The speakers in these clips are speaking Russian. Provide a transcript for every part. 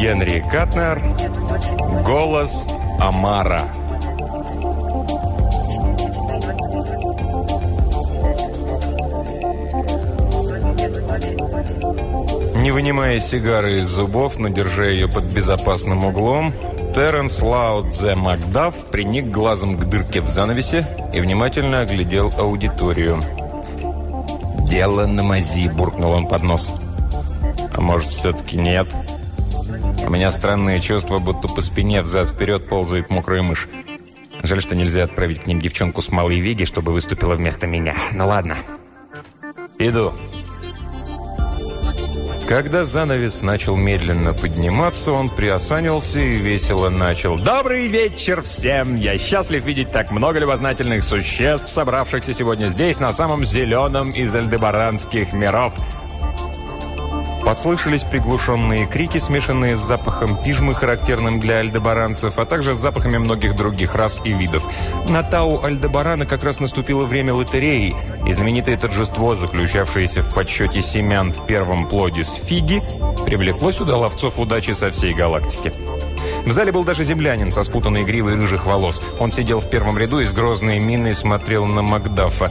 Генри Катнер. Голос Амара. Не вынимая сигары из зубов, но держа ее под безопасным углом, Терренс Лаудзе Макдаф приник глазом к дырке в занавесе и внимательно оглядел аудиторию. «Дело на мази», – буркнул он под нос. «А может, все-таки нет?» У меня странное чувство, будто по спине взад-вперед ползает мокрая мышь. Жаль, что нельзя отправить к ним девчонку с малой Веги, чтобы выступила вместо меня. Ну ладно. Иду. Когда занавес начал медленно подниматься, он приосанился и весело начал. «Добрый вечер всем! Я счастлив видеть так много любознательных существ, собравшихся сегодня здесь, на самом зеленом из альдебаранских миров. Послышались приглушенные крики, смешанные с запахом пижмы, характерным для альдебаранцев, а также с запахами многих других рас и видов. На Тау Альдебарана как раз наступило время лотереи, и знаменитое торжество, заключавшееся в подсчете семян в первом плоде с фиги, привлекло сюда ловцов удачи со всей галактики. В зале был даже землянин со спутанной гривой рыжих волос. Он сидел в первом ряду и с грозной миной смотрел на Макдафа.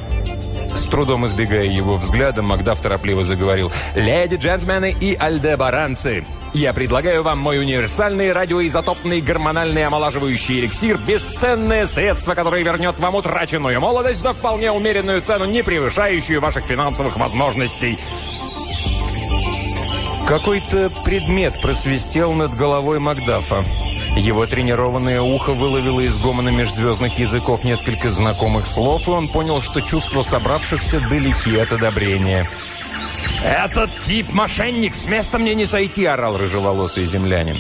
Трудом избегая его взгляда, Макдаф торопливо заговорил. «Леди, джентльмены и альдебаранцы, я предлагаю вам мой универсальный радиоизотопный гормональный омолаживающий эликсир, бесценное средство, которое вернет вам утраченную молодость за вполне умеренную цену, не превышающую ваших финансовых возможностей». Какой-то предмет просвистел над головой Макдафа. Его тренированное ухо выловило из гомона межзвездных языков несколько знакомых слов, и он понял, что чувства собравшихся далеки от одобрения. «Этот тип мошенник! С места мне не сойти!» – орал рыжеволосый землянин.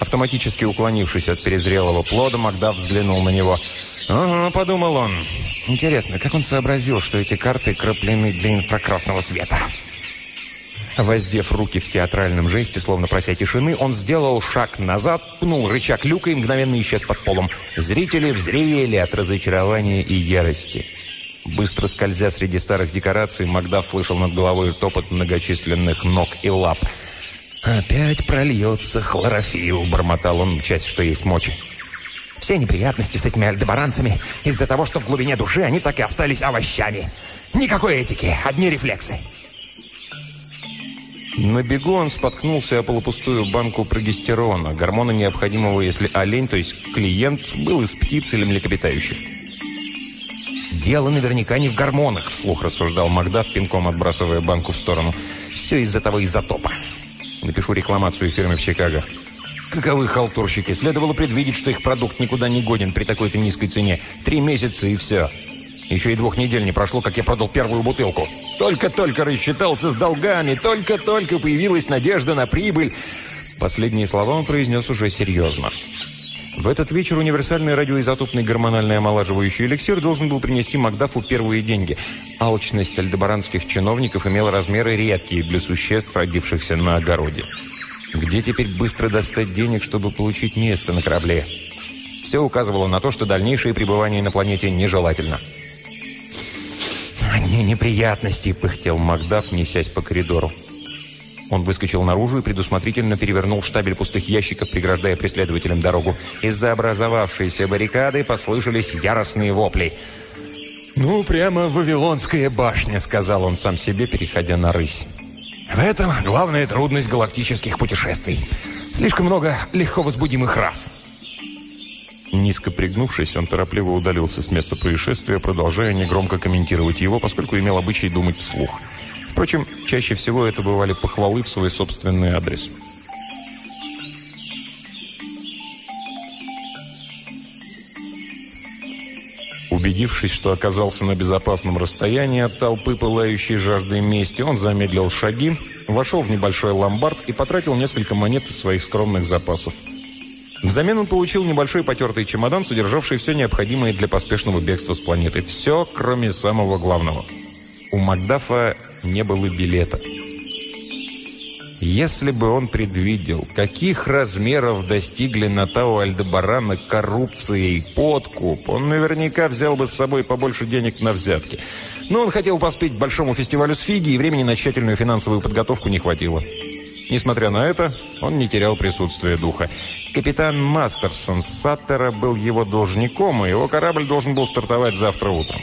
Автоматически уклонившись от перезрелого плода, Макдав взглянул на него. «Ага», – подумал он. «Интересно, как он сообразил, что эти карты краплены для инфракрасного света?» Воздев руки в театральном жесте, словно прося тишины, он сделал шаг назад, пнул рычаг люка и мгновенно исчез под полом. Зрители взревели от разочарования и ярости. Быстро скользя среди старых декораций, Макдав слышал над головой топот многочисленных ног и лап. «Опять прольется хлорофилл», — бормотал он, часть, что есть мочи. «Все неприятности с этими альдебаранцами из-за того, что в глубине души они так и остались овощами. Никакой этики, одни рефлексы». На бегу он споткнулся о полупустую банку прогестерона, гормона необходимого, если олень, то есть клиент, был из птиц или млекопитающих. «Дело наверняка не в гормонах», — вслух рассуждал Магдав, пинком отбрасывая банку в сторону. «Все из-за того изотопа. Напишу рекламацию фирме в Чикаго». Каковы халтурщики? Следовало предвидеть, что их продукт никуда не годен при такой-то низкой цене. Три месяца и все. Еще и двух недель не прошло, как я продал первую бутылку. Только-только рассчитался с долгами, только-только появилась надежда на прибыль. Последние слова он произнес уже серьезно. В этот вечер универсальный радиоизотопный гормональный омолаживающий эликсир должен был принести Макдафу первые деньги. Алчность альдебаранских чиновников имела размеры редкие для существ, родившихся на огороде. Где теперь быстро достать денег, чтобы получить место на корабле? Все указывало на то, что дальнейшее пребывание на планете нежелательно. «Одни неприятности», — пыхтел Макдаф, несясь по коридору. Он выскочил наружу и предусмотрительно перевернул штабель пустых ящиков, преграждая преследователям дорогу. Из-за образовавшейся баррикады послышались яростные вопли. «Ну, прямо Вавилонская башня», — сказал он сам себе, переходя на рысь. «В этом главная трудность галактических путешествий. Слишком много легко возбудимых рас». Низко пригнувшись, он торопливо удалился с места происшествия, продолжая негромко комментировать его, поскольку имел обычай думать вслух. Впрочем, чаще всего это бывали похвалы в свой собственный адрес. Убедившись, что оказался на безопасном расстоянии от толпы, пылающей жаждой мести, он замедлил шаги, вошел в небольшой ломбард и потратил несколько монет из своих скромных запасов. Взамен он получил небольшой потертый чемодан, содержавший все необходимое для поспешного бегства с планеты. Все, кроме самого главного. У Макдафа не было билета. Если бы он предвидел, каких размеров достигли на Тау Альдебарана коррупция и подкуп, он наверняка взял бы с собой побольше денег на взятки. Но он хотел поспеть большому фестивалю с фиги, и времени на тщательную финансовую подготовку не хватило. Несмотря на это, он не терял присутствия духа. Капитан Мастерсон Саттера был его должником, и его корабль должен был стартовать завтра утром.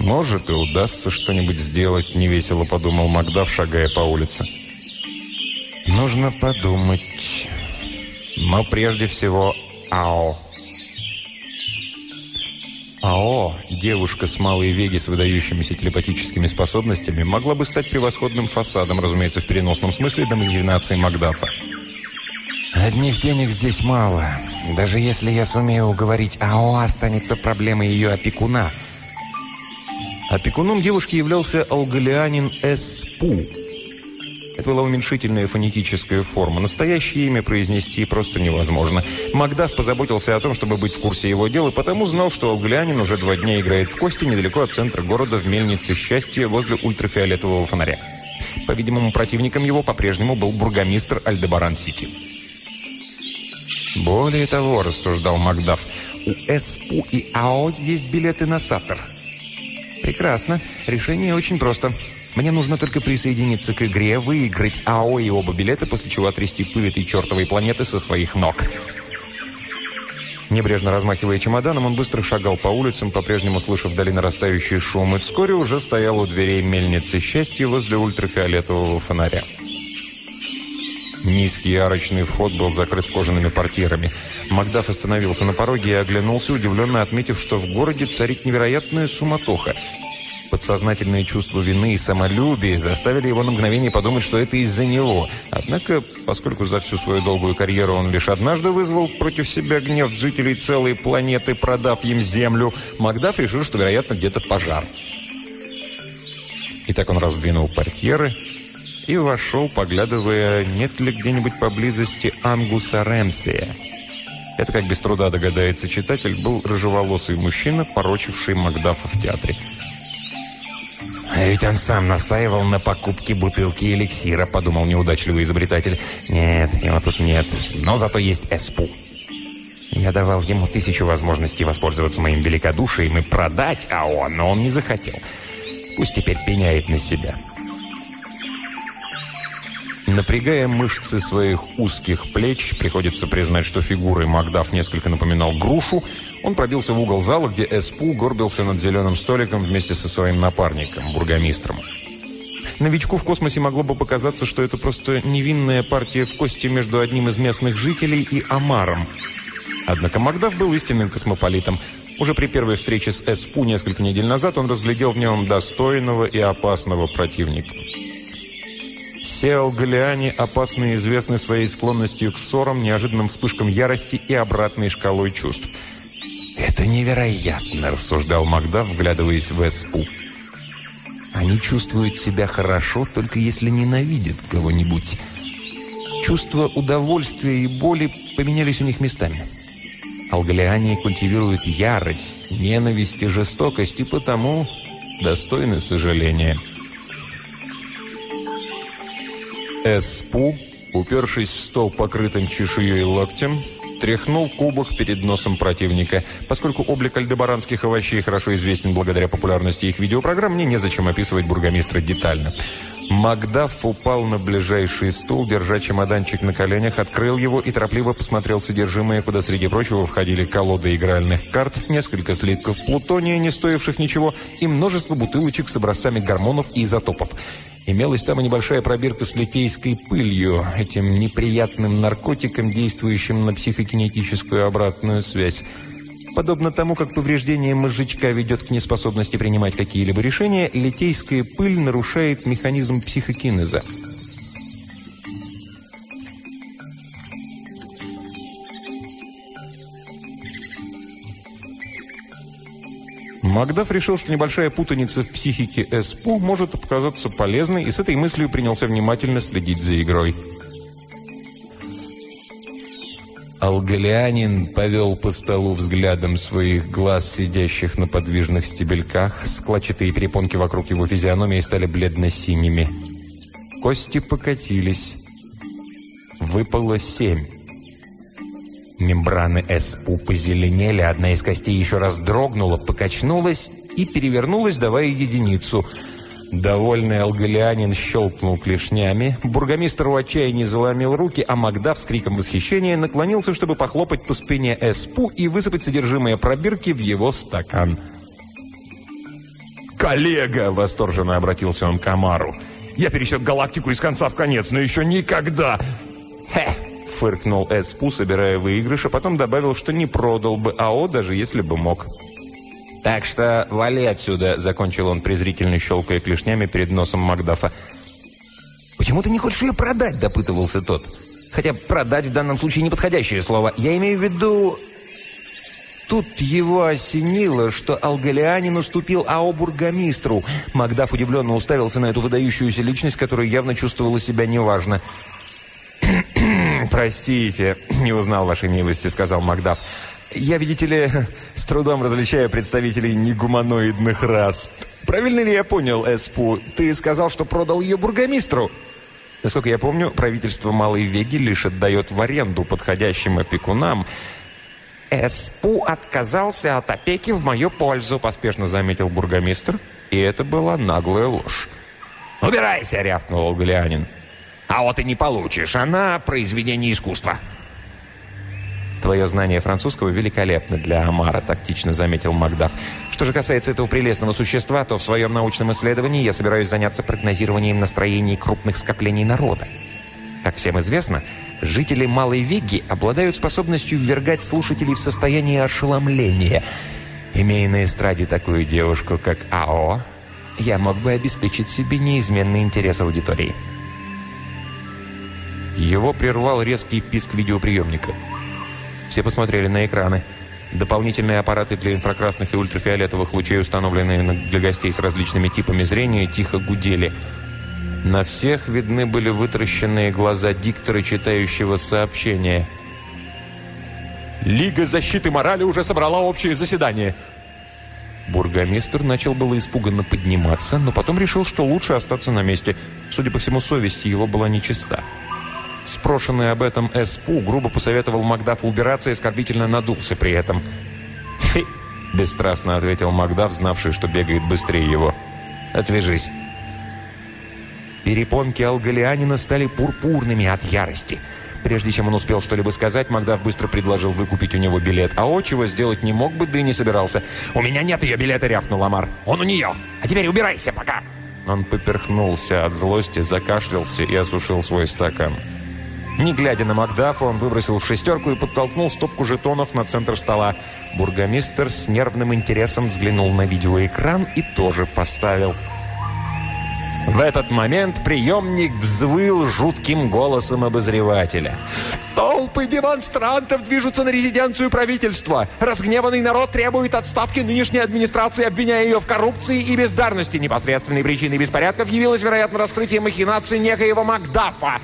«Может, и удастся что-нибудь сделать», — невесело подумал Макдав, шагая по улице. «Нужно подумать. Но прежде всего, АО». АО, девушка с малой веги с выдающимися телепатическими способностями, могла бы стать превосходным фасадом, разумеется, в переносном смысле доминации Макдафа. «Одних денег здесь мало. Даже если я сумею уговорить АО, останется проблема ее опекуна». Опекуном девушки являлся алгалианин Эспу, это была уменьшительная фонетическая форма. Настоящее имя произнести просто невозможно. Макдаф позаботился о том, чтобы быть в курсе его дела, потому знал, что Алглянин уже два дня играет в кости недалеко от центра города в мельнице счастья возле ультрафиолетового фонаря. По-видимому, противником его по-прежнему был бургомистр Альдебаран-Сити. «Более того», — рассуждал Макдаф, — «у СПУ и АО есть билеты на Саттер». «Прекрасно. Решение очень просто». Мне нужно только присоединиться к игре, выиграть АО и оба билета, после чего отрясти пыль этой чертовой планеты со своих ног. Небрежно размахивая чемоданом, он быстро шагал по улицам, по-прежнему слыша вдали нарастающий шум, и вскоре уже стоял у дверей мельницы счастья возле ультрафиолетового фонаря. Низкий арочный вход был закрыт кожаными портьерами. Макдаф остановился на пороге и оглянулся, удивленно отметив, что в городе царит невероятная суматоха – Подсознательное чувство вины и самолюбия заставили его на мгновение подумать, что это из-за него. Однако, поскольку за всю свою долгую карьеру он лишь однажды вызвал против себя гнев жителей целой планеты, продав им землю, Макдаф решил, что, вероятно, где-то пожар. И так он раздвинул портьеры и вошел, поглядывая, нет ли где-нибудь поблизости Ангуса Рэмсия. Это, как без труда догадается читатель, был рыжеволосый мужчина, порочивший Макдафа в театре. «А ведь он сам настаивал на покупке бутылки эликсира», — подумал неудачливый изобретатель. «Нет, его тут нет. Но зато есть Эспу». Я давал ему тысячу возможностей воспользоваться моим великодушием и продать АО, но он не захотел. Пусть теперь пеняет на себя. Напрягая мышцы своих узких плеч, приходится признать, что фигурой Макдаф несколько напоминал грушу, он пробился в угол зала, где Эспу горбился над зеленым столиком вместе со своим напарником, бургомистром. Новичку в космосе могло бы показаться, что это просто невинная партия в кости между одним из местных жителей и Амаром. Однако Макдаф был истинным космополитом. Уже при первой встрече с Эспу несколько недель назад он разглядел в нем достойного и опасного противника. Все алгалиане опасны и известны своей склонностью к ссорам, неожиданным вспышкам ярости и обратной шкалой чувств – «Это невероятно», — рассуждал Макдав, вглядываясь в Эспу. «Они чувствуют себя хорошо, только если ненавидят кого-нибудь. Чувства удовольствия и боли поменялись у них местами. Алгалиане культивируют ярость, ненависть и жестокость, и потому достойны сожаления». Эспу, упершись в стол, покрытым чешуей локтем, тряхнул кубок перед носом противника. Поскольку облик альдебаранских овощей хорошо известен благодаря популярности их видеопрограмм, мне незачем описывать бургомистра детально. Макдаф упал на ближайший стул, держа чемоданчик на коленях, открыл его и торопливо посмотрел содержимое, куда, среди прочего, входили колоды игральных карт, несколько слитков плутония, не стоивших ничего, и множество бутылочек с образцами гормонов и изотопов. Имелась там и небольшая пробирка с литейской пылью, этим неприятным наркотиком, действующим на психокинетическую обратную связь. Подобно тому, как повреждение мозжечка ведет к неспособности принимать какие-либо решения, литейская пыль нарушает механизм психокинеза. Макдаф решил, что небольшая путаница в психике СПУ может показаться полезной, и с этой мыслью принялся внимательно следить за игрой. Алгалианин повел по столу взглядом своих глаз, сидящих на подвижных стебельках. Складчатые перепонки вокруг его физиономии стали бледно-синими. Кости покатились. Выпало семь. Мембраны СПУ позеленели, одна из костей еще раз дрогнула, покачнулась и перевернулась, давая единицу. Довольный алгалианин щелкнул клешнями, бургомистр в отчаянии заломил руки, а Магдав с криком восхищения наклонился, чтобы похлопать по спине Эспу и высыпать содержимое пробирки в его стакан. «Коллега!» — восторженно обратился он к Амару. «Я пересек галактику из конца в конец, но еще никогда!» «Хе!» — фыркнул Эспу, собирая выигрыш, а потом добавил, что не продал бы АО, даже если бы мог. «Так что вали отсюда», — закончил он, презрительно щелкая клешнями перед носом Макдафа. «Почему ты не хочешь ее продать?» — допытывался тот. «Хотя продать в данном случае неподходящее слово. Я имею в виду...» Тут его осенило, что Алгалианин уступил АО бургомистру. Макдаф удивленно уставился на эту выдающуюся личность, которая явно чувствовала себя неважно. «Простите, не узнал вашей милости», — сказал Макдаф. Я, видите ли, с трудом различаю представителей негуманоидных рас. Правильно ли я понял, Эспу? Ты сказал, что продал ее бургомистру? Насколько я помню, правительство Малой Веги лишь отдает в аренду подходящим опекунам. «Эспу отказался от опеки в мою пользу», — поспешно заметил бургомистр. И это была наглая ложь. «Убирайся!» — рявкнул Голианин. «А вот и не получишь. Она — произведение искусства». «Твое знание французского великолепно для Амара», — тактично заметил Макдаф. «Что же касается этого прелестного существа, то в своем научном исследовании я собираюсь заняться прогнозированием настроений крупных скоплений народа. Как всем известно, жители Малой Веги обладают способностью ввергать слушателей в состояние ошеломления. Имея на эстраде такую девушку, как АО, я мог бы обеспечить себе неизменный интерес аудитории». Его прервал резкий писк видеоприемника. Все посмотрели на экраны. Дополнительные аппараты для инфракрасных и ультрафиолетовых лучей, установленные для гостей с различными типами зрения, тихо гудели. На всех видны были вытаращенные глаза диктора, читающего сообщение. «Лига защиты морали уже собрала общее заседание». Бургомистр начал было испуганно подниматься, но потом решил, что лучше остаться на месте. Судя по всему, совесть его была нечиста. Спрошенный об этом СПУ грубо посоветовал Макдафу убираться и оскорбительно надулся при этом. «Фи!» – бесстрастно ответил Макдаф, знавший, что бегает быстрее его. «Отвяжись!» Перепонки алгалианина стали пурпурными от ярости. Прежде чем он успел что-либо сказать, Макдаф быстро предложил выкупить у него билет. А о, чего сделать не мог бы, да и не собирался. «У меня нет ее билета!» – рявкнул Амар. «Он у нее! А теперь убирайся пока!» Он поперхнулся от злости, закашлялся и осушил свой стакан. Не глядя на Макдафа, он выбросил шестерку и подтолкнул стопку жетонов на центр стола. Бургомистр с нервным интересом взглянул на видеоэкран и тоже поставил. В этот момент приемник взвыл жутким голосом обозревателя. Толпы демонстрантов движутся на резиденцию правительства. Разгневанный народ требует отставки нынешней администрации, обвиняя ее в коррупции и бездарности. Непосредственной причиной беспорядков явилось, вероятно, раскрытие махинации некоего Макдафа.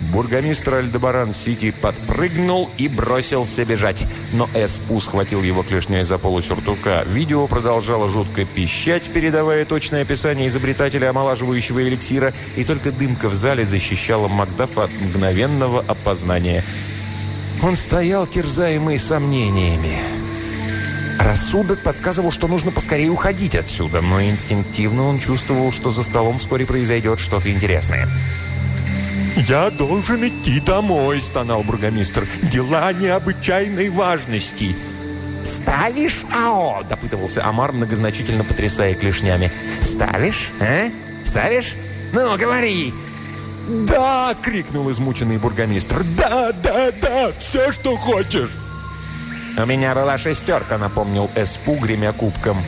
Бургомистр Альдебаран-Сити подпрыгнул и бросился бежать. Но Эспу схватил его клешней за полу сюртука. Видео продолжало жутко пищать, передавая точное описание изобретателя омолаживающего эликсира, и только дымка в зале защищала Макдафа от мгновенного опознания. Он стоял, терзаемый сомнениями. Рассудок подсказывал, что нужно поскорее уходить отсюда, но инстинктивно он чувствовал, что за столом вскоре произойдет что-то интересное. «Я должен идти домой», — стонал бургомистр. «Дела необычайной важности». «Ставишь АО?» — допытывался Амар, многозначительно потрясая клешнями. «Ставишь, а? Ставишь? Ну, говори!» «Да!» — крикнул измученный бургомистр. «Да, да, да! Все, что хочешь!» «У меня была шестерка», — напомнил Эспу, гремя кубком.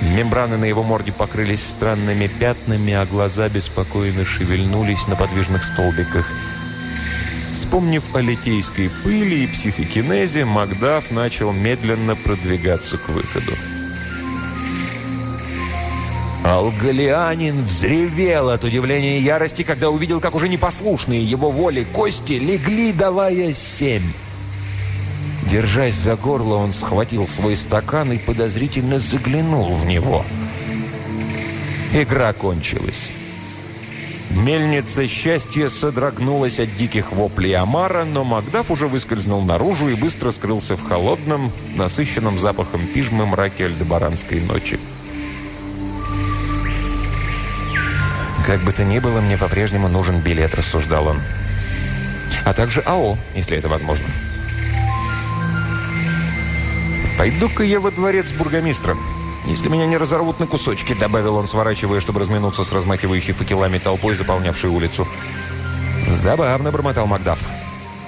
Мембраны на его морде покрылись странными пятнами, а глаза беспокойно шевельнулись на подвижных столбиках. Вспомнив о литейской пыли и психокинезе, Макдаф начал медленно продвигаться к выходу. Алгалианин взревел от удивления и ярости, когда увидел, как уже непослушные его воли кости легли, давая семь. Держась за горло, он схватил свой стакан и подозрительно заглянул в него. Игра кончилась. Мельница счастья содрогнулась от диких воплей Амара, но Макдаф уже выскользнул наружу и быстро скрылся в холодном, насыщенном запахом пижмы мраке альдебаранской ночи. «Как бы то ни было, мне по-прежнему нужен билет», – рассуждал он. «А также АО, если это возможно». «Пойду-ка я во дворец бургомистра. Если меня не разорвут на кусочки», – добавил он, сворачивая, чтобы разминуться с размахивающей факелами толпой, заполнявшей улицу. «Забавно», – бормотал Макдаф.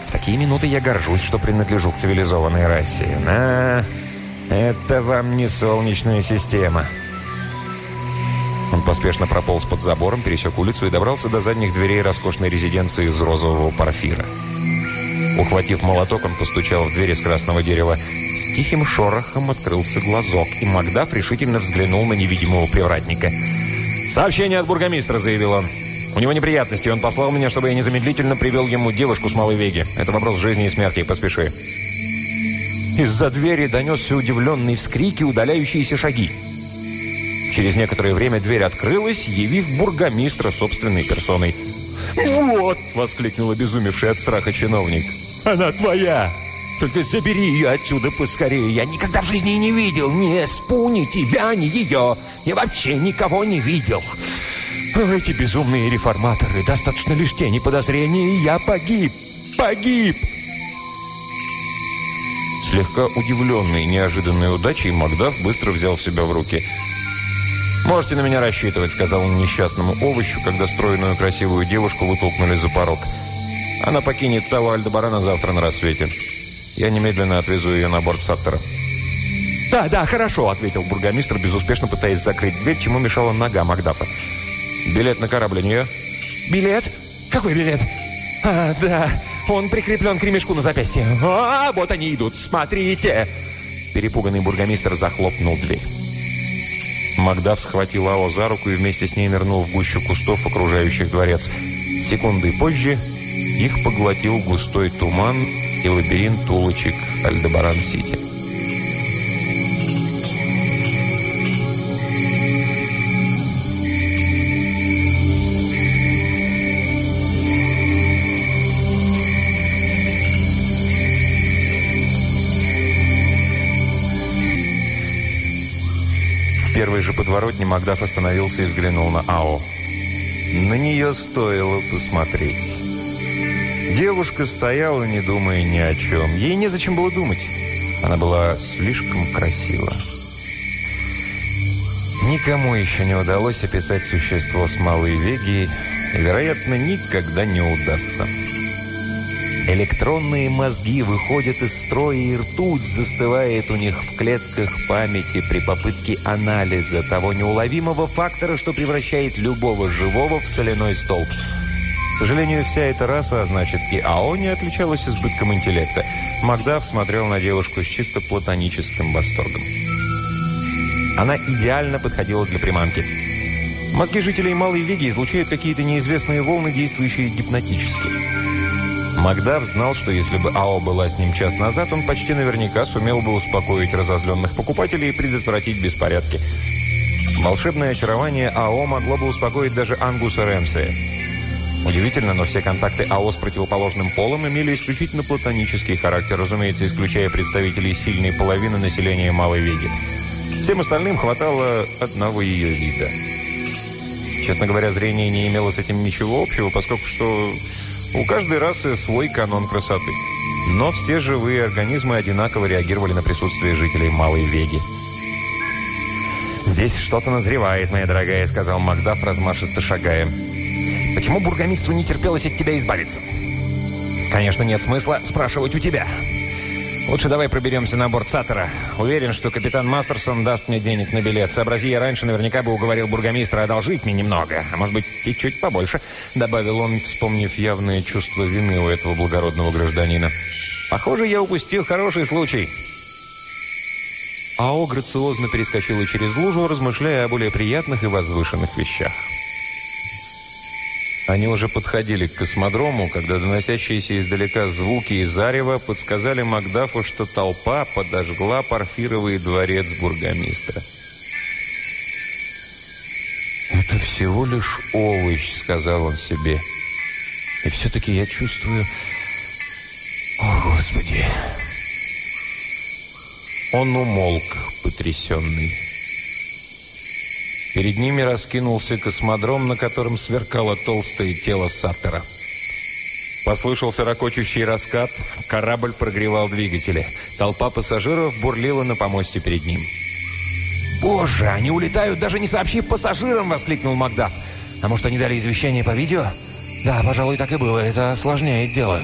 «В такие минуты я горжусь, что принадлежу к цивилизованной расе. На, это вам не солнечная система». Он поспешно прополз под забором, пересек улицу и добрался до задних дверей роскошной резиденции из розового парфира. Ухватив молоток, он постучал в двери из красного дерева. С тихим шорохом открылся глазок, и Макдаф решительно взглянул на невидимого привратника. «Сообщение от бургомистра», — заявил он. «У него неприятности, он послал меня, чтобы я незамедлительно привел ему девушку с Малой Веги. Это вопрос жизни и смерти, поспеши». Из-за двери донесся удивленный вскрик и удаляющиеся шаги. Через некоторое время дверь открылась, явив бургомистра собственной персоной. «Вот!» — воскликнул обезумевший от страха чиновник. «Она твоя! Только забери ее отсюда поскорее! Я никогда в жизни не видел ни Эспу, ни тебя, ни ее! Я вообще никого не видел!» «Эти безумные реформаторы! Достаточно лишь тени подозрения, и я погиб! Погиб!» Слегка удивленный неожиданной удачей, Макдаф быстро взял себя в руки – «Можете на меня рассчитывать», — сказал он несчастному овощу, когда стройную красивую девушку вытолкнули за порог. «Она покинет того Альдебарана завтра на рассвете. Я немедленно отвезу ее на борт Саттера». «Да, да, хорошо», — ответил бургомистр, безуспешно пытаясь закрыть дверь, чему мешала нога Макдафа. «Билет на корабль у нее?» «Билет? Какой билет?» «А, да, он прикреплен к ремешку на запястье. А, вот они идут, смотрите!» Перепуганный бургомистр захлопнул дверь. Магдав схватил Ао за руку и вместе с ней нырнул в гущу кустов, окружающих дворец. Секунды позже их поглотил густой туман и лабиринт улочек Альдебаран-Сити. первой же подворотне Макдаф остановился и взглянул на Ао. На нее стоило посмотреть. Девушка стояла, не думая ни о чем. Ей незачем было думать. Она была слишком красива. Никому еще не удалось описать существо с Малой Веги, и, вероятно, никогда не удастся. Электронные мозги выходят из строя, и ртуть застывает у них в клетках памяти при попытке анализа того неуловимого фактора, что превращает любого живого в соляной столб. Сожалению, вся эта раса, а значит и АО, не отличалась избытком интеллекта. Макдаф смотрел на девушку с чисто платоническим восторгом. Она идеально подходила для приманки. Мозги жителей Малой Веги излучают какие-то неизвестные волны, действующие гипнотически. Макдав знал, что если бы АО была с ним час назад, он почти наверняка сумел бы успокоить разозленных покупателей и предотвратить беспорядки. Волшебное очарование АО могло бы успокоить даже Ангуса Рэмсея. Удивительно, но все контакты АО с противоположным полом имели исключительно платонический характер, разумеется, исключая представителей сильной половины населения Малой Веги. Всем остальным хватало одного ее вида. Честно говоря, зрение не имело с этим ничего общего, поскольку что у каждой расы свой канон красоты. Но все живые организмы одинаково реагировали на присутствие жителей Малой Веги. «Здесь что-то назревает, моя дорогая», — сказал Макдаф, размашисто шагая. «Почему бургомистру не терпелось от тебя избавиться?» «Конечно, нет смысла спрашивать у тебя. Лучше давай проберемся на борт Саттера. Уверен, что капитан Мастерсон даст мне денег на билет. Сообрази я раньше, наверняка бы уговорил бургомистра одолжить мне немного. А может быть, и чуть побольше», — добавил он, вспомнив явное чувство вины у этого благородного гражданина. «Похоже, я упустил хороший случай». Ао грациозно перескочила через лужу, размышляя о более приятных и возвышенных вещах. Они уже подходили к космодрому, когда доносящиеся издалека звуки и зарево подсказали Макдафу, что толпа подожгла парфировый дворец бургомистра. «Это всего лишь овощ», — сказал он себе. «И все-таки я чувствую... О, Господи!» Он умолк, потрясенный. Перед ними раскинулся космодром, на котором сверкало толстое тело Саттера. Послышался ракочущий раскат, корабль прогревал двигатели. Толпа пассажиров бурлила на помосте перед ним. «Боже, они улетают, даже не сообщив пассажирам!» — воскликнул Макдаф. «А может, они дали извещение по видео?» «Да, пожалуй, так и было. Это осложняет дело.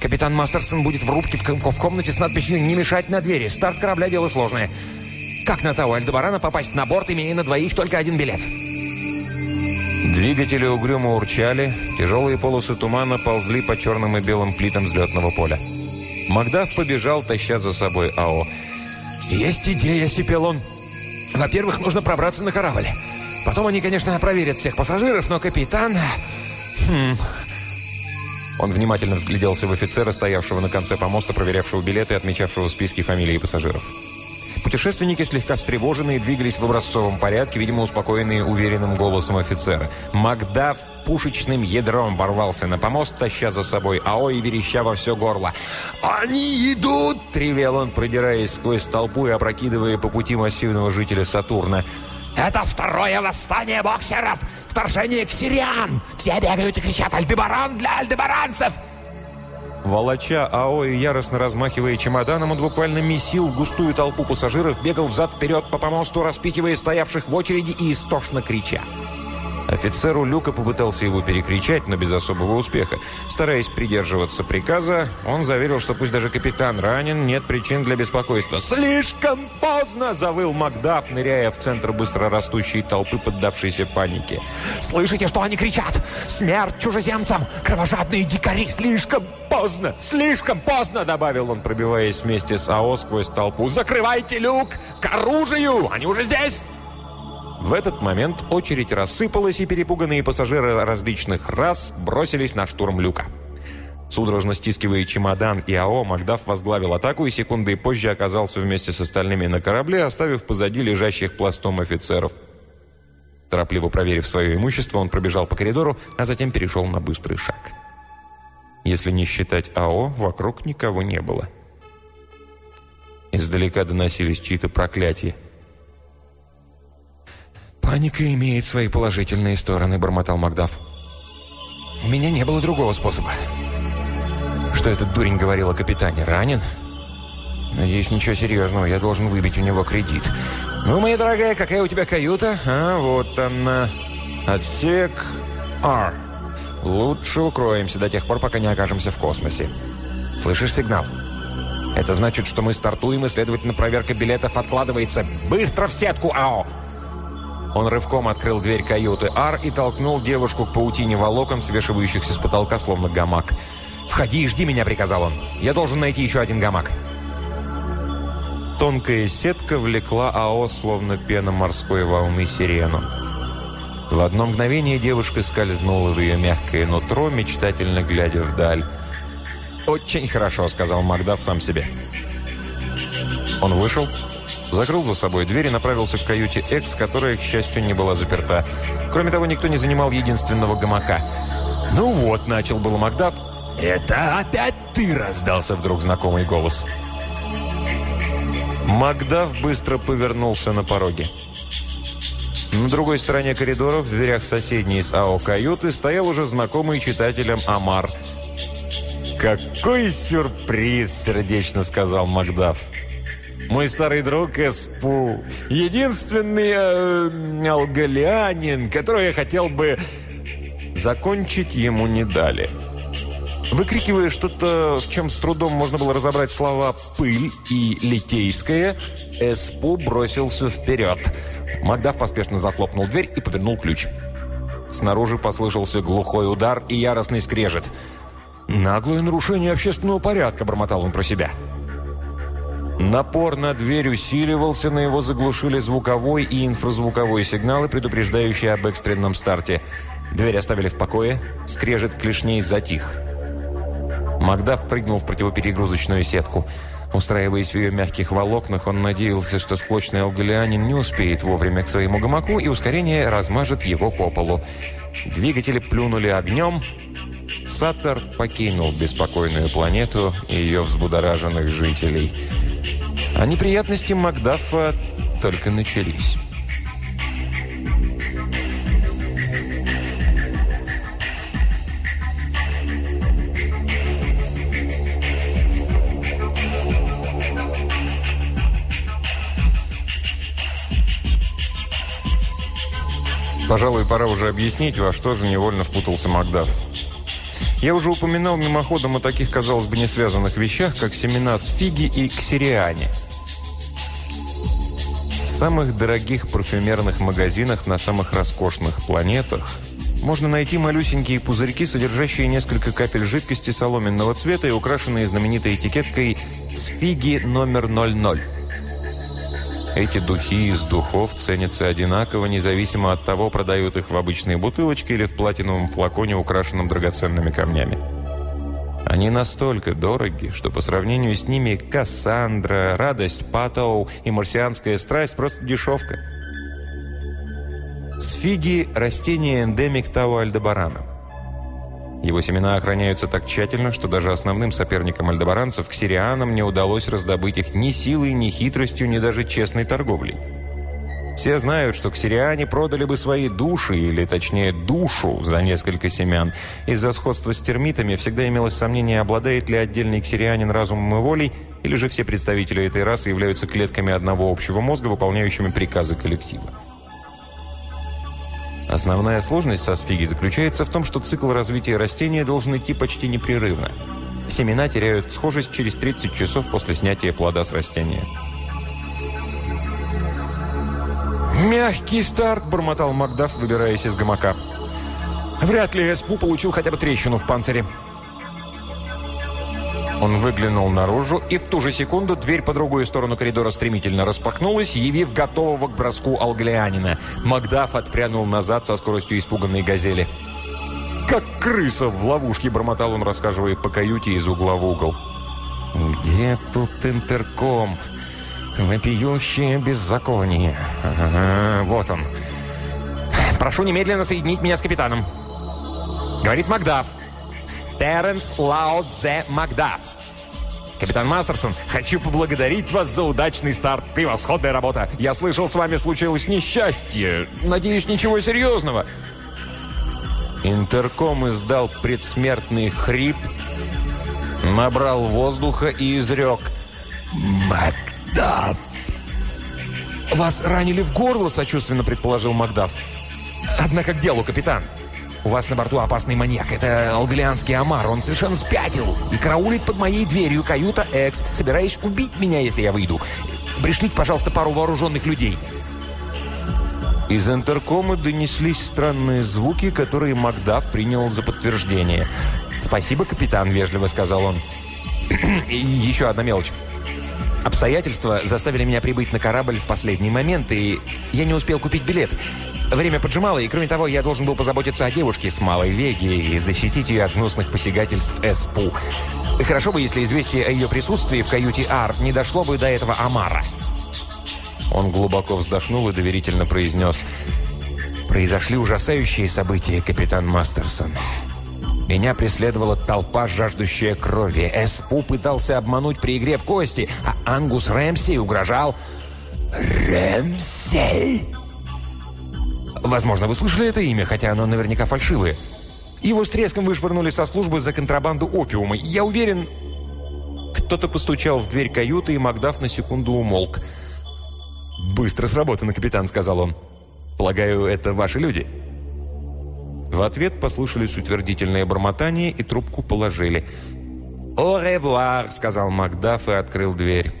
Капитан Мастерсон будет в рубке в комнате с надписью «Не мешать на двери». Старт корабля – дело сложное. Как на того Альдебарана попасть на борт, имея на двоих только один билет?» Двигатели угрюмо урчали, тяжелые полосы тумана ползли по черным и белым плитам взлетного поля. Макдаф побежал, таща за собой АО. «Есть идея», — сипел он. «Во-первых, нужно пробраться на корабль. Потом они, конечно, проверят всех пассажиров, но капитан...» хм... Он внимательно взгляделся в офицера, стоявшего на конце помоста, проверявшего билеты и отмечавшего списки фамилий пассажиров. Путешественники, слегка встревоженные, двигались в образцовом порядке, видимо, успокоенные уверенным голосом офицера. Макдав пушечным ядром ворвался на помост, таща за собой АО и вереща во все горло. «Они идут!» — тревел он, продираясь сквозь толпу и опрокидывая по пути массивного жителя Сатурна. «Это второе восстание боксеров! Вторжение к сириан! Все бегают и кричат «Альдебаран для альдебаранцев!» Волоча АО и яростно размахивая чемоданом, он буквально месил густую толпу пассажиров, бегал взад-вперед по помосту, распихивая стоявших в очереди и истошно крича. Офицеру Люка попытался его перекричать, но без особого успеха. Стараясь придерживаться приказа, он заверил, что пусть даже капитан ранен, нет причин для беспокойства. «Слишком поздно!» – завыл Макдаф, ныряя в центр быстро растущей толпы, поддавшейся панике. «Слышите, что они кричат? Смерть чужеземцам! Кровожадные дикари! Слишком поздно! Слишком поздно!» – добавил он, пробиваясь вместе с АО сквозь толпу. «Закрывайте люк! К оружию! Они уже здесь!» В этот момент очередь рассыпалась, и перепуганные пассажиры различных рас бросились на штурм люка. Судорожно стискивая чемодан и АО, Макдаф возглавил атаку и секунды позже оказался вместе с остальными на корабле, оставив позади лежащих пластом офицеров. Торопливо проверив свое имущество, он пробежал по коридору, а затем перешел на быстрый шаг. Если не считать АО, вокруг никого не было. Издалека доносились чьи-то проклятия. «Паника имеет свои положительные стороны», — бормотал Макдаф. «У меня не было другого способа». «Что этот дурень говорил о капитане? Ранен?» «Надеюсь, ничего серьезного. Я должен выбить у него кредит». «Ну, моя дорогая, какая у тебя каюта?» «А, вот она. Отсек R. Лучше укроемся до тех пор, пока не окажемся в космосе. Слышишь сигнал?» «Это значит, что мы стартуем, и, следовательно, проверка билетов откладывается. Быстро в сетку, АО!» Он рывком открыл дверь каюты Ар и толкнул девушку к паутине волокон, свешивающихся с потолка, словно гамак. «Входи и жди меня», — приказал он. «Я должен найти еще один гамак». Тонкая сетка влекла АО, словно пена морской волны, сирену. В одно мгновение девушка скользнула в ее мягкое нутро, мечтательно глядя вдаль. «Очень хорошо», — сказал Магдав сам себе. Он вышел, закрыл за собой дверь и направился к каюте Экс, которая, к счастью, не была заперта. Кроме того, никто не занимал единственного гамака. «Ну вот», — начал был Макдаф. «Это опять ты!» — раздался вдруг знакомый голос. Макдаф быстро повернулся на пороге. На другой стороне коридора, в дверях соседней с АО каюты, стоял уже знакомый читателям Амар. «Какой сюрприз!» – сердечно сказал Макдаф мой старый друг Эспу. Единственный э, алгалианин, который я хотел бы... Закончить ему не дали. Выкрикивая что-то, в чем с трудом можно было разобрать слова «пыль» и «литейская», Эспу бросился вперед. Магдав поспешно захлопнул дверь и повернул ключ. Снаружи послышался глухой удар и яростный скрежет. «Наглое нарушение общественного порядка», — бормотал он про себя. Напор на дверь усиливался, но его заглушили звуковой и инфразвуковой сигналы, предупреждающие об экстренном старте. Дверь оставили в покое, скрежет клешней затих. Макдаф прыгнул в противоперегрузочную сетку. Устраиваясь в ее мягких волокнах, он надеялся, что склочный алгалианин не успеет вовремя к своему гамаку, и ускорение размажет его по полу. Двигатели плюнули огнем. Саттер покинул беспокойную планету и ее взбудораженных жителей – а неприятности Макдафа только начались. Пожалуй, пора уже объяснить, во что же невольно впутался Макдаф. Я уже упоминал мимоходом о таких, казалось бы, не связанных вещах, как семена с фиги и ксериане – Самых дорогих парфюмерных магазинах на самых роскошных планетах можно найти малюсенькие пузырьки, содержащие несколько капель жидкости соломенного цвета и украшенные знаменитой этикеткой «С фиги номер 00». Эти духи из духов ценятся одинаково, независимо от того, продают их в обычной бутылочке или в платиновом флаконе, украшенном драгоценными камнями. Они настолько дороги, что по сравнению с ними Кассандра, Радость Патоу и Марсианская страсть просто дешевка. Сфиги – растение эндемик Тау-Альдебарана. Его семена охраняются так тщательно, что даже основным соперникам альдебаранцев, ксирианам, не удалось раздобыть их ни силой, ни хитростью, ни даже честной торговлей. Все знают, что ксириане продали бы свои души, или точнее душу, за несколько семян. Из-за сходства с термитами всегда имелось сомнение, обладает ли отдельный ксирианин разумом и волей, или же все представители этой расы являются клетками одного общего мозга, выполняющими приказы коллектива. Основная сложность со сфиги заключается в том, что цикл развития растения должен идти почти непрерывно. Семена теряют схожесть через 30 часов после снятия плода с растения. «Мягкий старт!» – бормотал Макдаф, выбираясь из гамака. «Вряд ли СПУ получил хотя бы трещину в панцире». Он выглянул наружу, и в ту же секунду дверь по другую сторону коридора стремительно распахнулась, явив готового к броску алглианина. Макдаф отпрянул назад со скоростью испуганной газели. «Как крыса в ловушке!» – бормотал он, рассказывая по каюте из угла в угол. «Где тут интерком? Вопиющее беззаконие. Ага, вот он. Прошу немедленно соединить меня с капитаном». Говорит Макдаф. Теренс Лаудзе Макдаф. Капитан Мастерсон, хочу поблагодарить вас за удачный старт. Превосходная работа. Я слышал, с вами случилось несчастье. Надеюсь, ничего серьезного. Интерком издал предсмертный хрип, набрал воздуха и изрек. «Макдаф!» «Вас ранили в горло», — сочувственно предположил Макдаф. «Однако к делу, капитан». У вас на борту опасный маньяк. Это алглианский Амар. Он совершенно спятил и караулит под моей дверью каюта Экс, собираясь убить меня, если я выйду. Пришлите, пожалуйста, пару вооруженных людей». Из интеркома донеслись странные звуки, которые Макдаф принял за подтверждение. «Спасибо, капитан», — вежливо сказал он. «И еще одна мелочь. Обстоятельства заставили меня прибыть на корабль в последний момент, и я не успел купить билет. Время поджимало, и кроме того, я должен был позаботиться о девушке с малой Веги и защитить ее от гнусных посягательств СПУ. Хорошо бы, если известие о ее присутствии в каюте Ар не дошло бы до этого Амара. Он глубоко вздохнул и доверительно произнес «Произошли ужасающие события, капитан Мастерсон». Меня преследовала толпа, жаждущая крови. СПУ пытался обмануть при игре в кости, а Ангус Рэмси угрожал... «Рэмсель!» Возможно, вы слышали это имя, хотя оно наверняка фальшивое. Его с треском вышвырнули со службы за контрабанду опиума. Я уверен... Кто-то постучал в дверь каюты, и Макдаф на секунду умолк. «Быстро сработано, капитан», — сказал он. «Полагаю, это ваши люди?» В ответ послышались утвердительные бормотания, и трубку положили. «О ревуар», — сказал Макдаф и открыл дверь.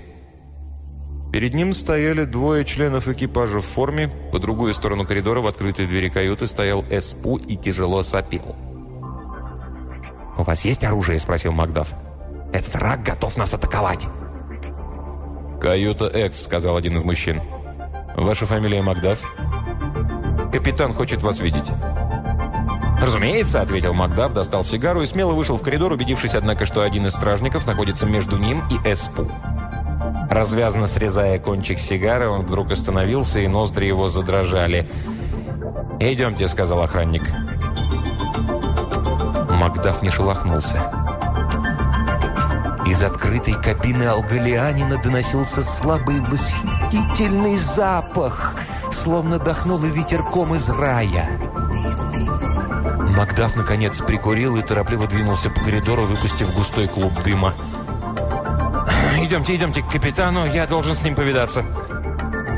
Перед ним стояли двое членов экипажа в форме. По другую сторону коридора в открытой двери каюты стоял СПУ и тяжело сопел. «У вас есть оружие?» – спросил Макдаф. «Этот рак готов нас атаковать». «Каюта Экс», – сказал один из мужчин. «Ваша фамилия Макдаф?» «Капитан хочет вас видеть». «Разумеется», — ответил Макдаф, достал сигару и смело вышел в коридор, убедившись, однако, что один из стражников находится между ним и СПУ. Развязно срезая кончик сигары, он вдруг остановился, и ноздри его задрожали. «Идемте», — сказал охранник. Макдаф не шелохнулся. Из открытой кабины алгалианина доносился слабый восхитительный запах, словно дохнуло ветерком из рая. Макдаф, наконец, прикурил и торопливо двинулся по коридору, выпустив густой клуб дыма. «Идемте, идемте к капитану, я должен с ним повидаться».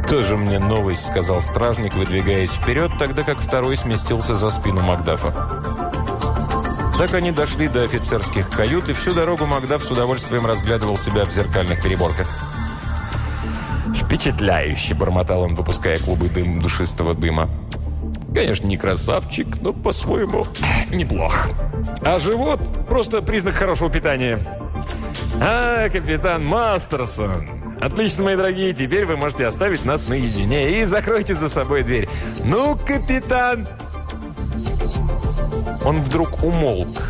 «Тоже мне новость», — сказал стражник, выдвигаясь вперед, тогда как второй сместился за спину Макдафа. Так они дошли до офицерских кают, и всю дорогу Макдаф с удовольствием разглядывал себя в зеркальных переборках. «Впечатляюще!» – бормотал он, выпуская клубы дым душистого дыма. «Конечно, не красавчик, но по-своему неплох. А живот – просто признак хорошего питания». «А, капитан Мастерсон!» Отлично, мои дорогие, теперь вы можете оставить нас наедине и закройте за собой дверь. Ну, капитан! Он вдруг умолк.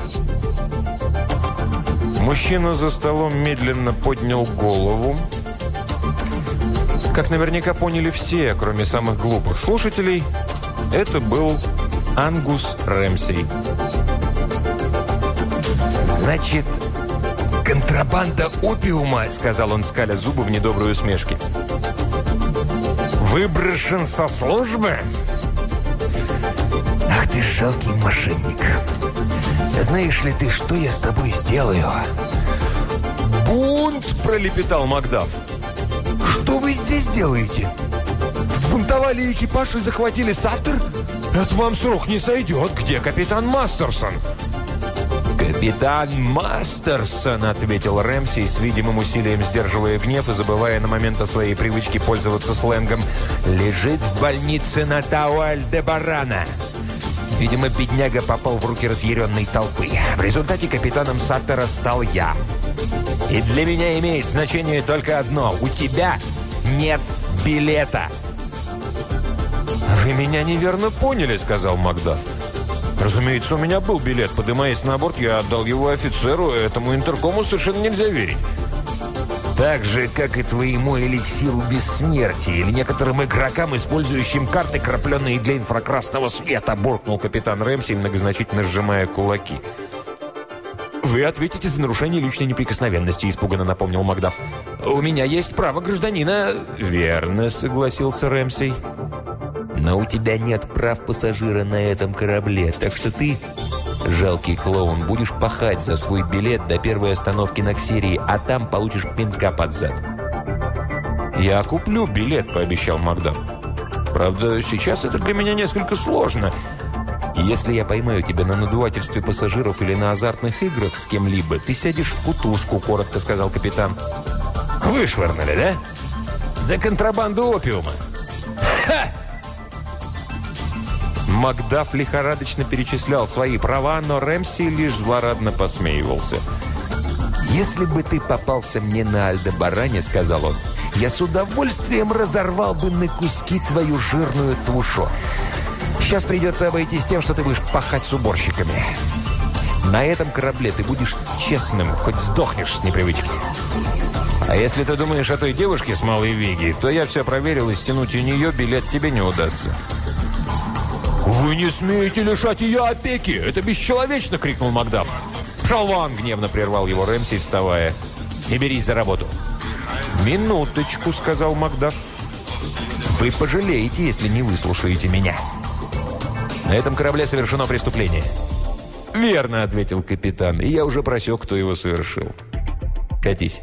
Мужчина за столом медленно поднял голову. Как наверняка поняли все, кроме самых глупых слушателей, это был Ангус Рэмсей. «Значит, «Контрабанда опиума», — сказал он, скаля зубы в недоброй усмешке. «Выброшен со службы?» «Ах ты жалкий мошенник! Знаешь ли ты, что я с тобой сделаю?» «Бунт!» — пролепетал Макдаф. «Что вы здесь делаете? Сбунтовали экипаж и захватили Саттер? Это вам срок не сойдет. Где капитан Мастерсон?» «Капитан Мастерсон», — ответил Рэмси, с видимым усилием сдерживая гнев и забывая на момент о своей привычке пользоваться сленгом, «лежит в больнице на Тауаль-де-Барана». Видимо, бедняга попал в руки разъяренной толпы. В результате капитаном Саттера стал я. И для меня имеет значение только одно. У тебя нет билета. «Вы меня неверно поняли», — сказал Макдаф. Разумеется, у меня был билет. Поднимаясь на борт, я отдал его офицеру. Этому интеркому совершенно нельзя верить. Так же, как и твоему эликсиру бессмертия или некоторым игрокам, использующим карты, крапленные для инфракрасного света, буркнул капитан Рэмси, многозначительно сжимая кулаки. «Вы ответите за нарушение личной неприкосновенности», — испуганно напомнил Макдаф. «У меня есть право гражданина...» «Верно», — согласился Рэмси. Но у тебя нет прав пассажира на этом корабле, так что ты, жалкий клоун, будешь пахать за свой билет до первой остановки на Ксерии, а там получишь пинка под зад». «Я куплю билет», — пообещал Макдаф. «Правда, сейчас это для меня несколько сложно». «Если я поймаю тебя на надувательстве пассажиров или на азартных играх с кем-либо, ты сядешь в кутузку», — коротко сказал капитан. «Вышвырнули, да? За контрабанду опиума?» «Ха!» Макдаф лихорадочно перечислял свои права, но Рэмси лишь злорадно посмеивался. «Если бы ты попался мне на Альдебаране, — сказал он, — я с удовольствием разорвал бы на куски твою жирную тушу. Сейчас придется обойтись тем, что ты будешь пахать с уборщиками. На этом корабле ты будешь честным, хоть сдохнешь с непривычки». А если ты думаешь о той девушке с Малой Виги, то я все проверил, и стянуть у нее билет тебе не удастся. «Вы не смеете лишать ее опеки! Это бесчеловечно!» — крикнул Макдаф. «Шалван!» — гневно прервал его Рэмси, вставая. «Не берись за работу!» «Минуточку!» — сказал Макдаф. «Вы пожалеете, если не выслушаете меня!» «На этом корабле совершено преступление!» «Верно!» — ответил капитан. «И я уже просек, кто его совершил!» «Катись!»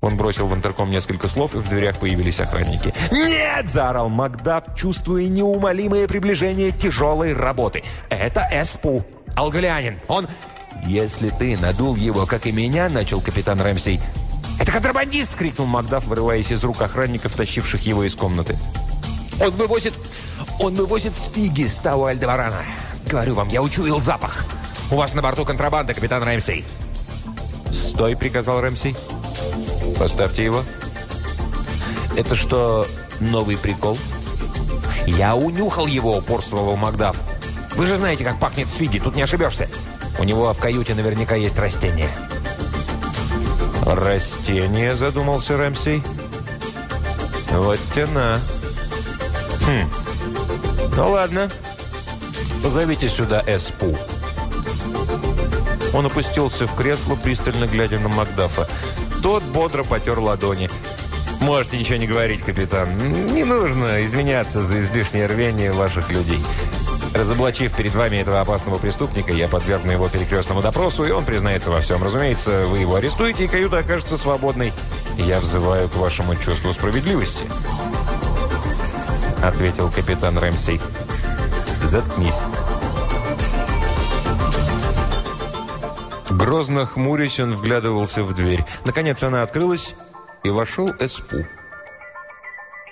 Он бросил в интерком несколько слов, и в дверях появились охранники. «Нет!» – заорал Макдав, чувствуя неумолимое приближение тяжелой работы. «Это Эспу, алгалианин. Он...» «Если ты надул его, как и меня», – начал капитан Рэмси. «Это контрабандист!» – крикнул Макдав, вырываясь из рук охранников, тащивших его из комнаты. «Он вывозит... Он вывозит фиги с того Альдеварана. Говорю вам, я учуял запах. У вас на борту контрабанда, капитан Рэмси». «Стой!» – приказал Рэмси. Поставьте его. Это что, новый прикол? Я унюхал его, упорствовал Макдаф. Вы же знаете, как пахнет сфиги, тут не ошибешься. У него в каюте наверняка есть растение. «Растение?» – задумался Рэмси. «Вот тяна. Хм. Ну ладно. Позовите сюда Эспу». Он опустился в кресло, пристально глядя на Макдафа. Тот бодро потер ладони. «Можете ничего не говорить, капитан. Не нужно извиняться за излишнее рвение ваших людей. Разоблачив перед вами этого опасного преступника, я подвергну его перекрестному допросу, и он признается во всем. Разумеется, вы его арестуете, и каюта окажется свободной. Я взываю к вашему чувству справедливости. ответил капитан Рэмсей. Заткнись. Грозно хмурясь, он вглядывался в дверь. Наконец она открылась, и вошел Эспу.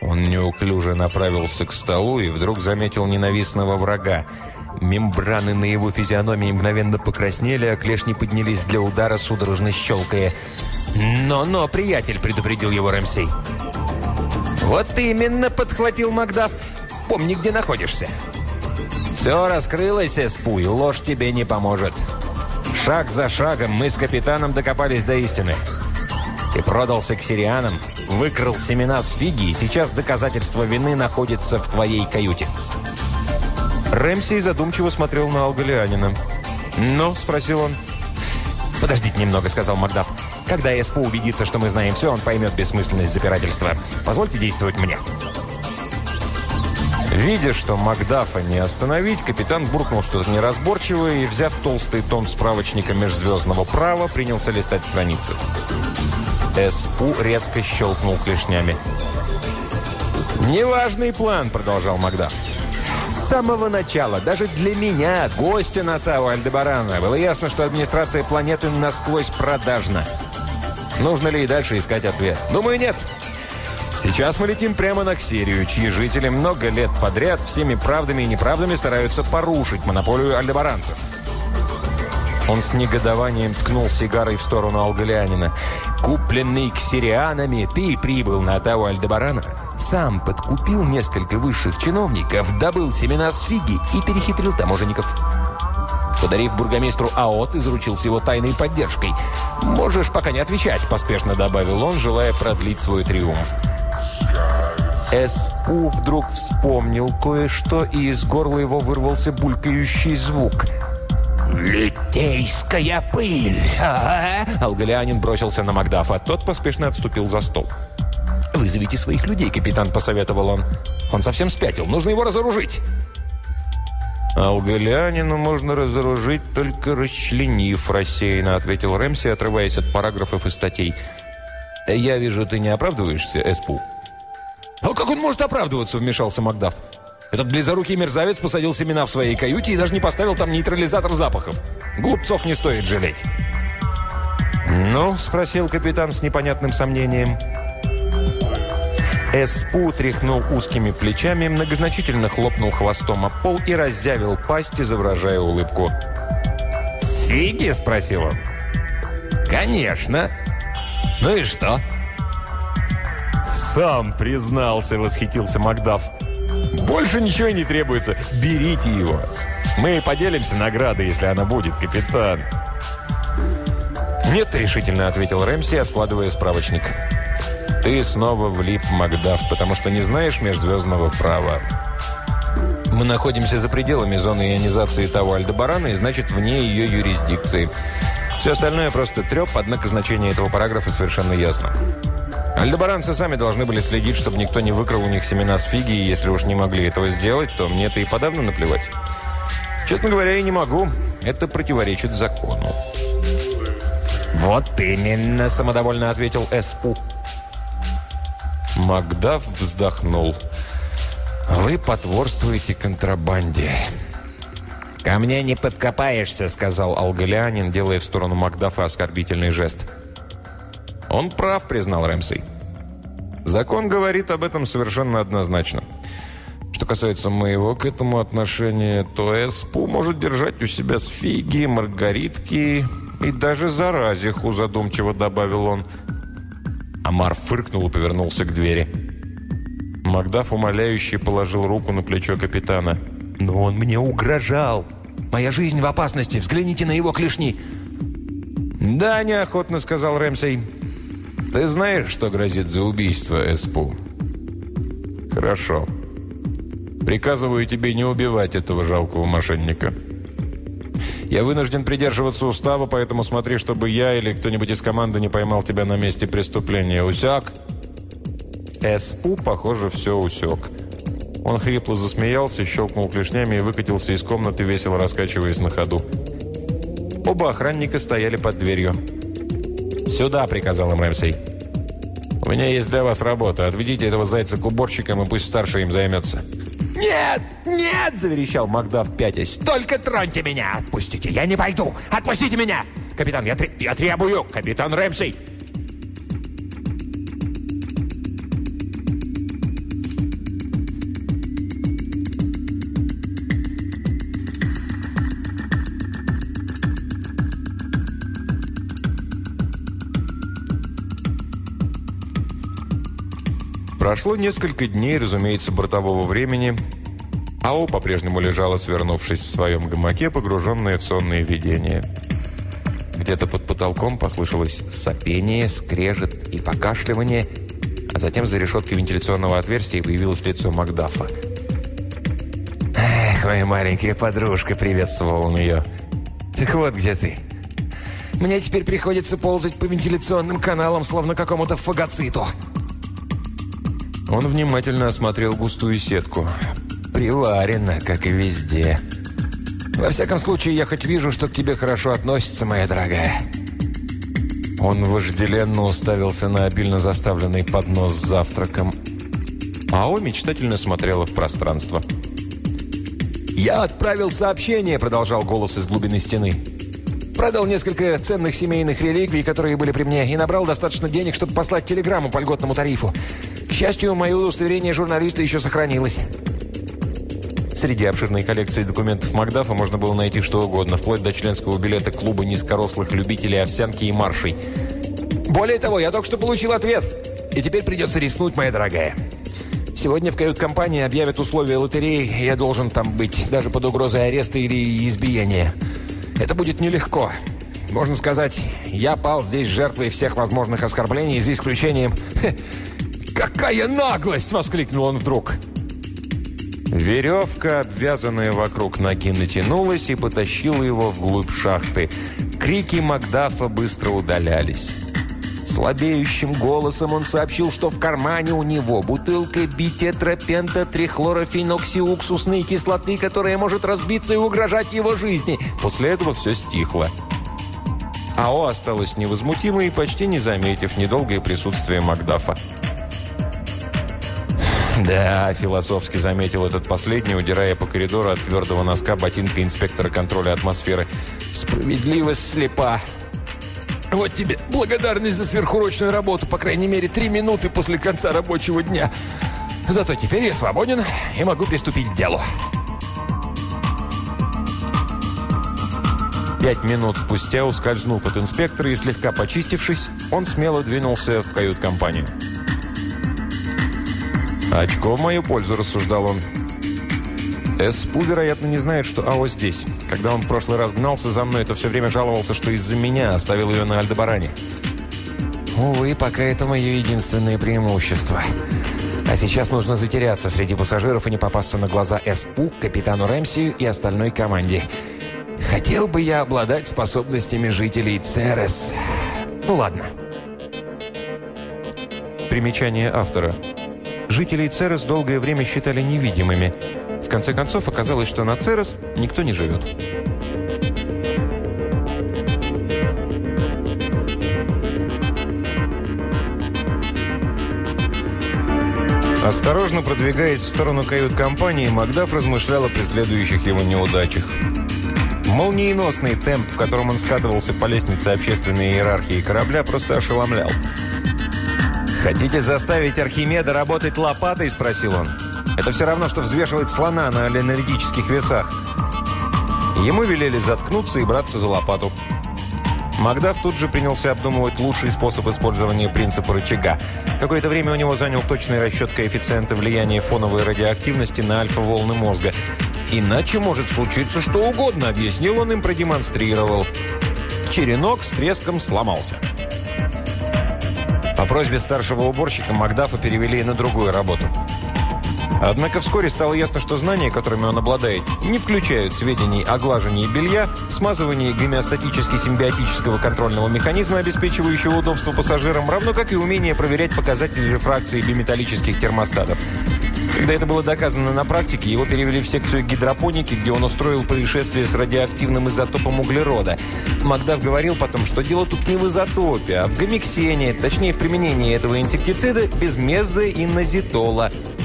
Он неуклюже направился к столу и вдруг заметил ненавистного врага. Мембраны на его физиономии мгновенно покраснели, а клешни поднялись для удара, судорожно щелкая. «Но-но, приятель!» – предупредил его Рэмсей. «Вот именно!» – подхватил Макдаф. «Помни, где находишься!» «Все раскрылось, Эспу, и ложь тебе не поможет!» Шаг за шагом мы с капитаном докопались до истины. Ты продался к сирианам, выкрал семена с фиги, и сейчас доказательство вины находится в твоей каюте. Рэмси задумчиво смотрел на Алгалианина. «Ну?» – спросил он. «Подождите немного», – сказал Макдаф. «Когда СПУ убедится, что мы знаем все, он поймет бессмысленность запирательства. Позвольте действовать мне». Видя, что Макдафа не остановить, капитан буркнул что-то неразборчивое и, взяв толстый том справочника межзвездного права, принялся листать страницы. СПУ резко щелкнул клешнями. «Неважный план», — продолжал Макдаф. С самого начала, даже для меня, гостя на Тау Альдебарана, было ясно, что администрация планеты насквозь продажна. Нужно ли и дальше искать ответ? Думаю, нет. Сейчас мы летим прямо на Ксерию, чьи жители много лет подряд всеми правдами и неправдами стараются порушить монополию альдебаранцев. Он с негодованием ткнул сигарой в сторону Алгалианина. «Купленный ксерианами, ты прибыл на Атау Альдебарана, сам подкупил несколько высших чиновников, добыл семена с фиги и перехитрил таможенников». Подарив бургомистру АОТ, изручился его тайной поддержкой. «Можешь пока не отвечать», – поспешно добавил он, желая продлить свой триумф. Эспу вдруг вспомнил кое-что, и из горла его вырвался булькающий звук. «Литейская пыль!» ага. Алгалианин бросился на Макдафа. Тот поспешно отступил за стол. «Вызовите своих людей, капитан», — посоветовал он. «Он совсем спятил. Нужно его разоружить». «Алгалианину можно разоружить, только расчленив рассеянно», — ответил Рэмси, отрываясь от параграфов и статей. «Я вижу, ты не оправдываешься, Эспу?» «А как он может оправдываться?» – вмешался Макдаф. «Этот близорукий мерзавец посадил семена в своей каюте и даже не поставил там нейтрализатор запахов. Глупцов не стоит жалеть». «Ну?» – спросил капитан с непонятным сомнением. Эспу тряхнул узкими плечами, многозначительно хлопнул хвостом о пол и разъявил пасть, изображая улыбку. «Сиги?» – спросил он. «Конечно. Ну и что?» «Сам признался», — восхитился Макдаф. «Больше ничего не требуется. Берите его. Мы поделимся наградой, если она будет, капитан». «Нет», — решительно ответил Рэмси, откладывая справочник. «Ты снова влип, Макдаф, потому что не знаешь межзвездного права. Мы находимся за пределами зоны ионизации того Альдебарана и, значит, вне ее юрисдикции. Все остальное просто треп, однако значение этого параграфа совершенно ясно. Альдебаранцы сами должны были следить, чтобы никто не выкрал у них семена с фиги, и если уж не могли этого сделать, то мне-то и подавно наплевать. Честно говоря, я не могу. Это противоречит закону. «Вот именно», — самодовольно ответил Эспу. Макдаф вздохнул. «Вы потворствуете контрабанде». «Ко мне не подкопаешься», — сказал Алгалианин, делая в сторону Макдафа оскорбительный жест. «Он прав», — признал Рэмсей. «Закон говорит об этом совершенно однозначно. Что касается моего к этому отношения, то СПУ может держать у себя сфиги, маргаритки и даже заразиху», — задумчиво добавил он. Амар фыркнул и повернулся к двери. Макдаф умоляюще положил руку на плечо капитана. «Но он мне угрожал! Моя жизнь в опасности! Взгляните на его клешни!» «Да, неохотно», — сказал Рэмсей. Ты знаешь, что грозит за убийство Эспу? Хорошо. Приказываю тебе не убивать этого жалкого мошенника. Я вынужден придерживаться устава, поэтому смотри, чтобы я или кто-нибудь из команды не поймал тебя на месте преступления. Усяк? СУ, похоже, все усек. Он хрипло засмеялся, щелкнул клешнями и выкатился из комнаты, весело раскачиваясь на ходу. Оба охранника стояли под дверью. «Сюда!» – приказал им Рэмсей. «У меня есть для вас работа. Отведите этого зайца к уборщикам, и пусть старший им займется». «Нет! Нет!» – заверещал Макдаф, пятясь. «Только троньте меня! Отпустите! Я не пойду! Отпустите меня! Капитан, я, я требую! Капитан Рэмсей!» Прошло несколько дней, разумеется, бортового времени. АО по-прежнему лежала, свернувшись в своем гамаке, погруженная в сонные видения. Где-то под потолком послышалось сопение, скрежет и покашливание, а затем за решеткой вентиляционного отверстия появилось лицо Макдафа. «Эх, моя маленькая подружка!» — приветствовал он ее. «Так вот где ты!» Мне теперь приходится ползать по вентиляционным каналам, словно какому-то фагоциту. Он внимательно осмотрел густую сетку. Приварено, как и везде. Во всяком случае, я хоть вижу, что к тебе хорошо относится, моя дорогая. Он вожделенно уставился на обильно заставленный поднос с завтраком. Ао мечтательно смотрела в пространство. «Я отправил сообщение», — продолжал голос из глубины стены. «Продал несколько ценных семейных реликвий, которые были при мне, и набрал достаточно денег, чтобы послать телеграмму по льготному тарифу счастью, мое удостоверение журналиста еще сохранилось. Среди обширной коллекции документов Макдафа можно было найти что угодно, вплоть до членского билета клуба низкорослых любителей овсянки и маршей. Более того, я только что получил ответ. И теперь придется рискнуть, моя дорогая. Сегодня в кают-компании объявят условия лотереи, и я должен там быть, даже под угрозой ареста или избиения. Это будет нелегко. Можно сказать, я пал здесь жертвой всех возможных оскорблений, за исключением «Какая наглость!» — воскликнул он вдруг. Веревка, обвязанная вокруг ноги, натянулась и потащила его вглубь шахты. Крики Макдафа быстро удалялись. Слабеющим голосом он сообщил, что в кармане у него бутылка битетропента трихлорофеноксиуксусной кислоты, которая может разбиться и угрожать его жизни. После этого все стихло. АО осталось невозмутимо и почти не заметив недолгое присутствие Макдафа. «Да», — философски заметил этот последний, удирая по коридору от твердого носка ботинка инспектора контроля атмосферы. «Справедливость слепа». «Вот тебе благодарность за сверхурочную работу, по крайней мере, три минуты после конца рабочего дня. Зато теперь я свободен и могу приступить к делу». Пять минут спустя, ускользнув от инспектора и слегка почистившись, он смело двинулся в кают-компанию. «Очко в мою пользу», – рассуждал он. СПУ, вероятно, не знает, что АО здесь. Когда он в прошлый раз гнался за мной, то все время жаловался, что из-за меня оставил ее на Альдебаране. Увы, пока это мое единственное преимущество. А сейчас нужно затеряться среди пассажиров и не попасться на глаза СПУ, капитану Рэмсию и остальной команде. Хотел бы я обладать способностями жителей Церес. Ну ладно. Примечание автора. Жителей Церес долгое время считали невидимыми. В конце концов, оказалось, что на Церес никто не живет. Осторожно продвигаясь в сторону кают-компании, Макдаф размышлял о преследующих его неудачах. Молниеносный темп, в котором он скатывался по лестнице общественной иерархии корабля, просто ошеломлял. «Хотите заставить Архимеда работать лопатой?» – спросил он. «Это все равно, что взвешивать слона на энергетических весах». Ему велели заткнуться и браться за лопату. Магдав тут же принялся обдумывать лучший способ использования принципа рычага. Какое-то время у него занял точный расчет коэффициента влияния фоновой радиоактивности на альфа-волны мозга. «Иначе может случиться что угодно», — объяснил он им, продемонстрировал. Черенок с треском сломался. По просьбе старшего уборщика Макдафа перевели на другую работу. Однако вскоре стало ясно, что знания, которыми он обладает, не включают сведений о глажении белья, смазывании гомеостатически-симбиотического контрольного механизма, обеспечивающего удобство пассажирам, равно как и умение проверять показатели рефракции биметаллических термостатов. Когда это было доказано на практике, его перевели в секцию гидропоники, где он устроил происшествие с радиоактивным изотопом углерода. Макдаф говорил потом, что дело тут не в изотопе, а в гомиксене, точнее в применении этого инсектицида без мезоинозитола –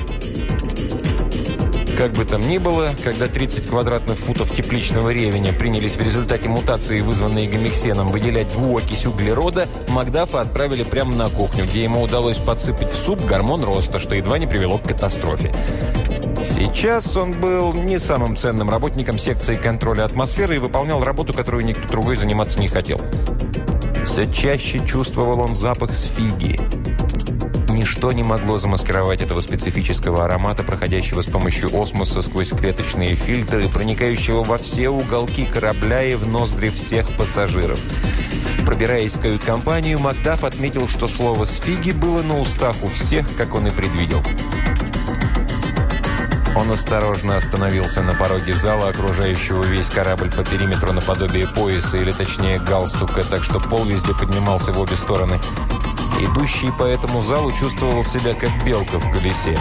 как бы там ни было, когда 30 квадратных футов тепличного ревеня принялись в результате мутации, вызванной гомиксеном, выделять двуокись углерода, Макдафа отправили прямо на кухню, где ему удалось подсыпать в суп гормон роста, что едва не привело к катастрофе. Сейчас он был не самым ценным работником секции контроля атмосферы и выполнял работу, которую никто другой заниматься не хотел. Все чаще чувствовал он запах с фиги. Ничто не могло замаскировать этого специфического аромата, проходящего с помощью осмоса сквозь клеточные фильтры, проникающего во все уголки корабля и в ноздри всех пассажиров. Пробираясь в кают-компанию, Макдаф отметил, что слово «сфиги» было на устах у всех, как он и предвидел. Он осторожно остановился на пороге зала, окружающего весь корабль по периметру наподобие пояса, или точнее галстука, так что пол везде поднимался в обе стороны. Идущий по этому залу чувствовал себя как белка в колесе.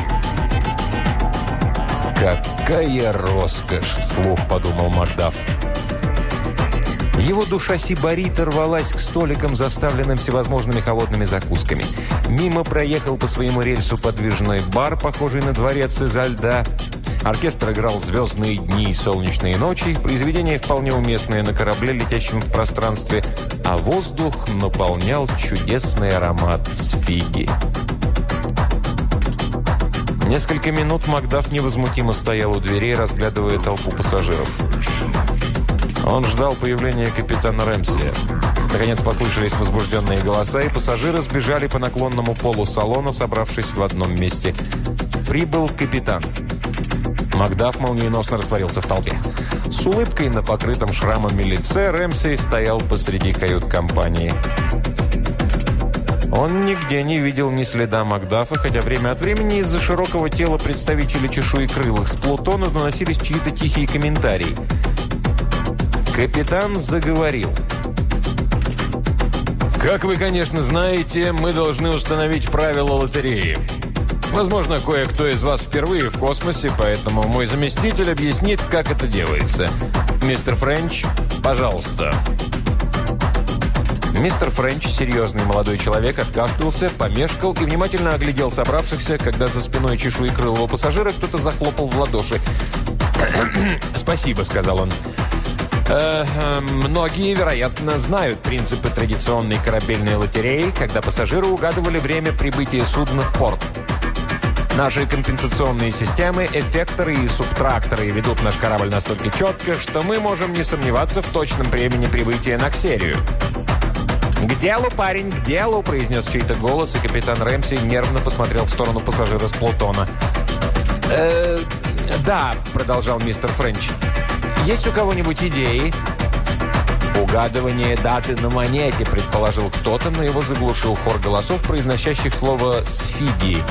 «Какая роскошь!» – вслух подумал Макдаф. Его душа сибарита рвалась к столикам, заставленным всевозможными холодными закусками. Мимо проехал по своему рельсу подвижной бар, похожий на дворец изо льда. Оркестр играл «Звездные дни» и «Солнечные ночи», произведение вполне уместное на корабле, летящем в пространстве, а воздух наполнял чудесный аромат с фиги. Несколько минут Макдаф невозмутимо стоял у дверей, разглядывая толпу пассажиров. Он ждал появления капитана Рэмси. Наконец послышались возбужденные голоса, и пассажиры сбежали по наклонному полу салона, собравшись в одном месте. Прибыл капитан. Макдаф молниеносно растворился в толпе. С улыбкой на покрытом шрамами лице Рэмси стоял посреди кают-компании. Он нигде не видел ни следа Макдафа, хотя время от времени из-за широкого тела представителей чешуекрылых с Плутона доносились чьи-то тихие комментарии. Капитан заговорил. «Как вы, конечно, знаете, мы должны установить правила лотереи. Возможно, кое-кто из вас впервые в космосе, поэтому мой заместитель объяснит, как это делается. Мистер Френч, пожалуйста. Мистер Френч, серьезный молодой человек, откашлялся, помешкал и внимательно оглядел собравшихся, когда за спиной чешуекрылого пассажира кто-то захлопал в ладоши. «Спасибо», — сказал он. Э, э, многие, вероятно, знают принципы традиционной корабельной лотереи, когда пассажиры угадывали время прибытия судна в порт. Наши компенсационные системы, эффекторы и субтракторы ведут наш корабль настолько четко, что мы можем не сомневаться в точном времени прибытия на Ксерию. «К делу, парень, к делу!» – произнес чей-то голос, и капитан Рэмси нервно посмотрел в сторону пассажира с Плутона. «Э, «Да», – продолжал мистер Френч. «Есть у кого-нибудь идеи?» «Угадывание даты на монете», – предположил кто-то, но его заглушил хор голосов, произносящих слово «сфиги».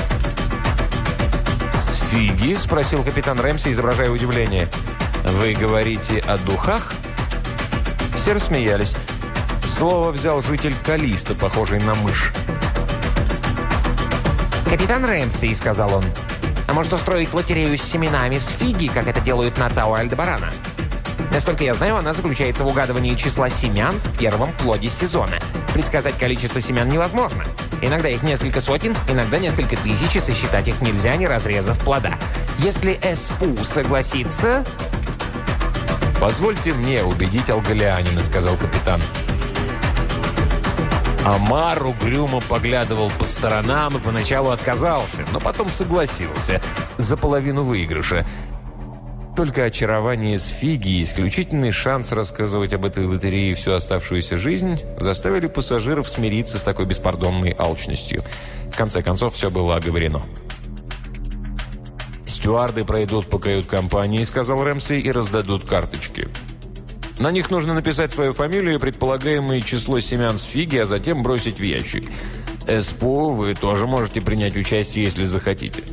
«Фиги?» – спросил капитан Рэмси, изображая удивление. «Вы говорите о духах?» Все рассмеялись. Слово взял житель Калиста, похожий на мышь. «Капитан Рэмси», – сказал он, – «а может устроить лотерею с семенами с фиги, как это делают на Тау Альдебарана?» Насколько я знаю, она заключается в угадывании числа семян в первом плоде сезона. Предсказать количество семян невозможно. Иногда их несколько сотен, иногда несколько тысяч, и сосчитать их нельзя, не разрезав плода. Если СПУ согласится... «Позвольте мне убедить Алгалианина», — сказал капитан. Амар угрюмо поглядывал по сторонам и поначалу отказался, но потом согласился за половину выигрыша. Только очарование с фиги и исключительный шанс рассказывать об этой лотерее всю оставшуюся жизнь заставили пассажиров смириться с такой беспардонной алчностью. В конце концов, все было оговорено. «Стюарды пройдут по кают-компании», — сказал Рэмси, — «и раздадут карточки». На них нужно написать свою фамилию и предполагаемое число семян с фиги, а затем бросить в ящик. СПО вы тоже можете принять участие, если захотите.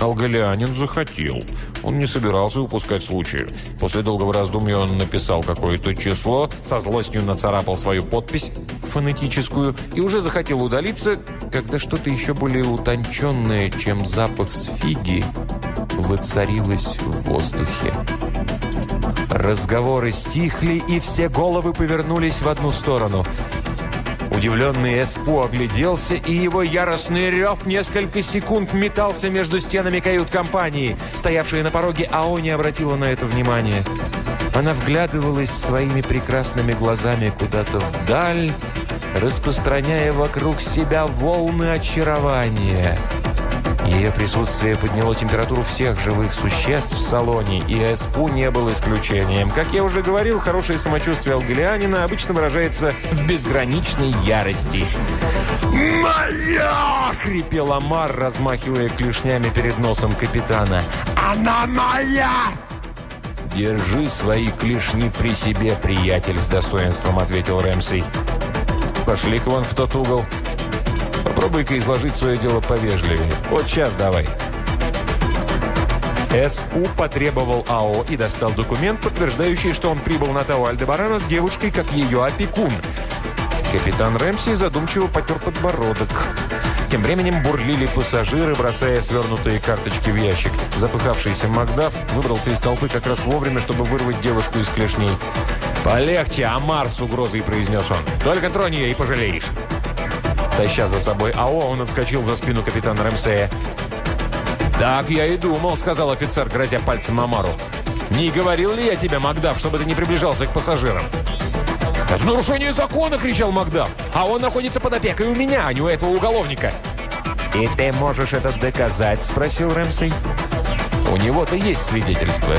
Алгалианин захотел. Он не собирался упускать случая. После долгого раздумья он написал какое-то число, со злостью нацарапал свою подпись, фонетическую, и уже захотел удалиться, когда что-то еще более утонченное, чем запах с фиги, воцарилось в воздухе. Разговоры стихли, и все головы повернулись в одну сторону. Удивленный Эспу огляделся, и его яростный рев несколько секунд метался между стенами кают-компании. Стоявшая на пороге АО не обратила на это внимания. Она вглядывалась своими прекрасными глазами куда-то вдаль, распространяя вокруг себя волны очарования. Ее присутствие подняло температуру всех живых существ в салоне, и Эспу не был исключением. Как я уже говорил, хорошее самочувствие алгалианина обычно выражается в безграничной ярости. «Моя!» — хрипел Амар, размахивая клешнями перед носом капитана. «Она моя!» «Держи свои клешни при себе, приятель», — с достоинством ответил Рэмси. «Пошли-ка вон в тот угол». Попробуй-ка изложить свое дело повежливее. Вот сейчас давай». СУ потребовал АО и достал документ, подтверждающий, что он прибыл на Тау Альдебарана с девушкой как ее опекун. Капитан Рэмси задумчиво потер подбородок. Тем временем бурлили пассажиры, бросая свернутые карточки в ящик. Запыхавшийся Макдаф выбрался из толпы как раз вовремя, чтобы вырвать девушку из клешней. «Полегче, Амар!» – с угрозой произнес он. «Только тронь ее и пожалеешь!» Таща за собой АО, он отскочил за спину капитана Рэмсея. «Так я и думал», — сказал офицер, грозя пальцем Амару. «Не говорил ли я тебе, Макдав, чтобы ты не приближался к пассажирам?» «Это нарушение закона!» — кричал Макдав. «А он находится под опекой у меня, а не у этого уголовника!» «И ты можешь это доказать?» — спросил Рэмсей. «У него-то есть свидетельство».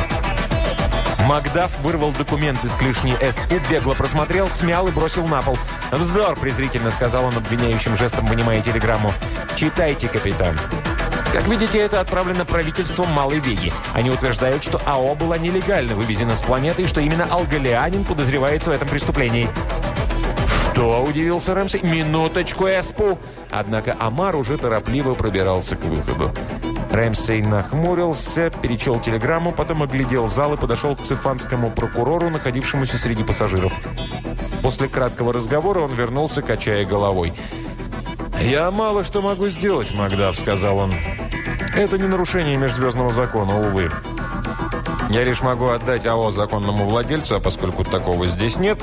Макдаф вырвал документ из клешни СУ, бегло просмотрел, смял и бросил на пол. «Вздор!» – презрительно сказал он обвиняющим жестом, вынимая телеграмму. «Читайте, капитан». Как видите, это отправлено правительством Малой Веги. Они утверждают, что АО была нелегально вывезена с планеты и что именно алгалианин подозревается в этом преступлении. «Что?» – удивился Рэмси. «Минуточку, Эспу!» Однако Амар уже торопливо пробирался к выходу. Рэмсей нахмурился, перечел телеграмму, потом оглядел зал и подошел к цифанскому прокурору, находившемуся среди пассажиров. После краткого разговора он вернулся, качая головой. «Я мало что могу сделать, Магдав», — сказал он. «Это не нарушение межзвездного закона, увы. Я лишь могу отдать АО законному владельцу, а поскольку такого здесь нет...»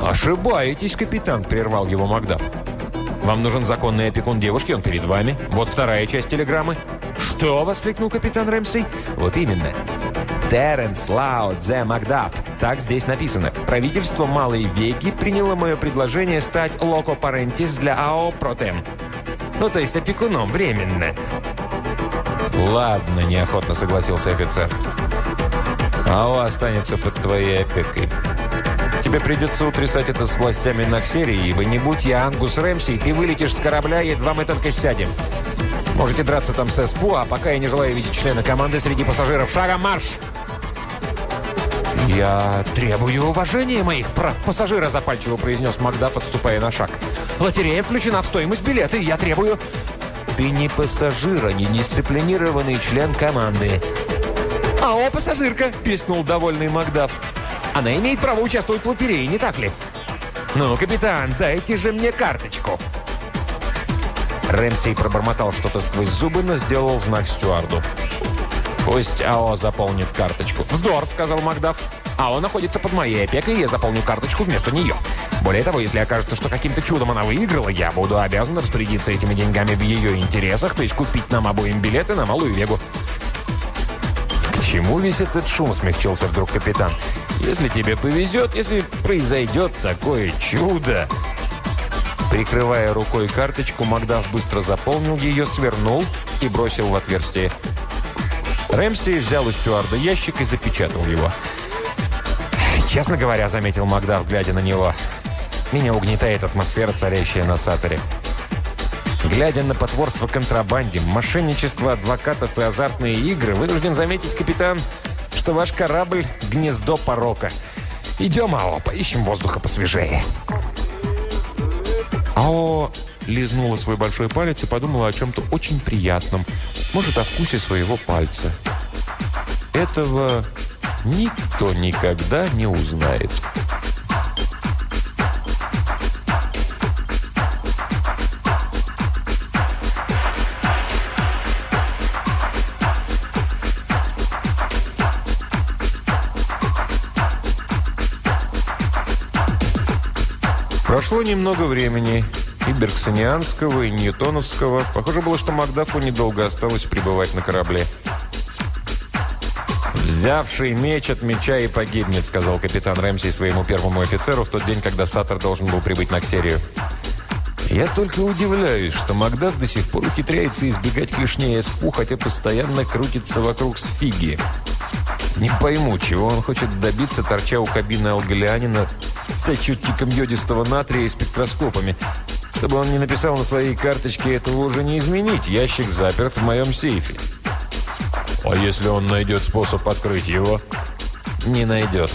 «Ошибаетесь, капитан», — прервал его Магдав. «Вам нужен законный опекун девушки, он перед вами. Вот вторая часть телеграммы». «Что?» – воскликнул капитан Рэмси. «Вот именно. Теренс Лао Дзе Макдаф. Так здесь написано. Правительство Малой Веги приняло мое предложение стать локо парентис для АО Протем. Ну, то есть опекуном временно». «Ладно», – неохотно согласился офицер. «АО останется под твоей опекой». Тебе придется утрясать это с властями Наксерии, ибо не будь я Ангус Рэмси, ты вылетишь с корабля, едва мы только сядем. Можете драться там с СПУ, а пока я не желаю видеть члена команды среди пассажиров. Шагом марш! «Я требую уважения моих прав пассажира», запальчиво произнес Макдаф, отступая на шаг. «Лотерея включена в стоимость билета, и я требую...» «Ты не пассажир, а не дисциплинированный член команды». «Ау, пассажирка!» – пискнул довольный Макдаф. «Она имеет право участвовать в лотерее, не так ли?» «Ну, капитан, дайте же мне карточку!» Рэмси пробормотал что-то сквозь зубы, но сделал знак стюарду. «Пусть АО заполнит карточку». «Вздор», — сказал Макдаф. «АО находится под моей опекой, и я заполню карточку вместо нее. Более того, если окажется, что каким-то чудом она выиграла, я буду обязан распорядиться этими деньгами в ее интересах, то есть купить нам обоим билеты на Малую Вегу». «К чему весь этот шум?» — смягчился вдруг капитан. «Если тебе повезет, если произойдет такое чудо...» Прикрывая рукой карточку, Макдаф быстро заполнил ее, свернул и бросил в отверстие. Рэмси взял у стюарда ящик и запечатал его. «Честно говоря», — заметил Макдаф, глядя на него, «меня угнетает атмосфера, царящая на Саторе. Глядя на потворство контрабанде, мошенничество адвокатов и азартные игры, вынужден заметить, капитан, что ваш корабль — гнездо порока. Идем, Ао, поищем воздуха посвежее». Ао лизнула свой большой палец и подумала о чем-то очень приятном. Может, о вкусе своего пальца. Этого никто никогда не узнает. Прошло немного времени, и Бергсонианского, и Ньютоновского. Похоже было, что Макдафу недолго осталось пребывать на корабле. «Взявший меч от меча и погибнет», — сказал капитан Рэмси своему первому офицеру в тот день, когда Саттер должен был прибыть на Ксерию. «Я только удивляюсь, что Макдаф до сих пор ухитряется избегать клешней СПУ, хотя постоянно крутится вокруг сфиги. Не пойму, чего он хочет добиться, торча у кабины алгалианина с отчетчиком йодистого натрия и спектроскопами. Чтобы он не написал на своей карточке, этого уже не изменить. Ящик заперт в моем сейфе. А если он найдет способ открыть его? Не найдет.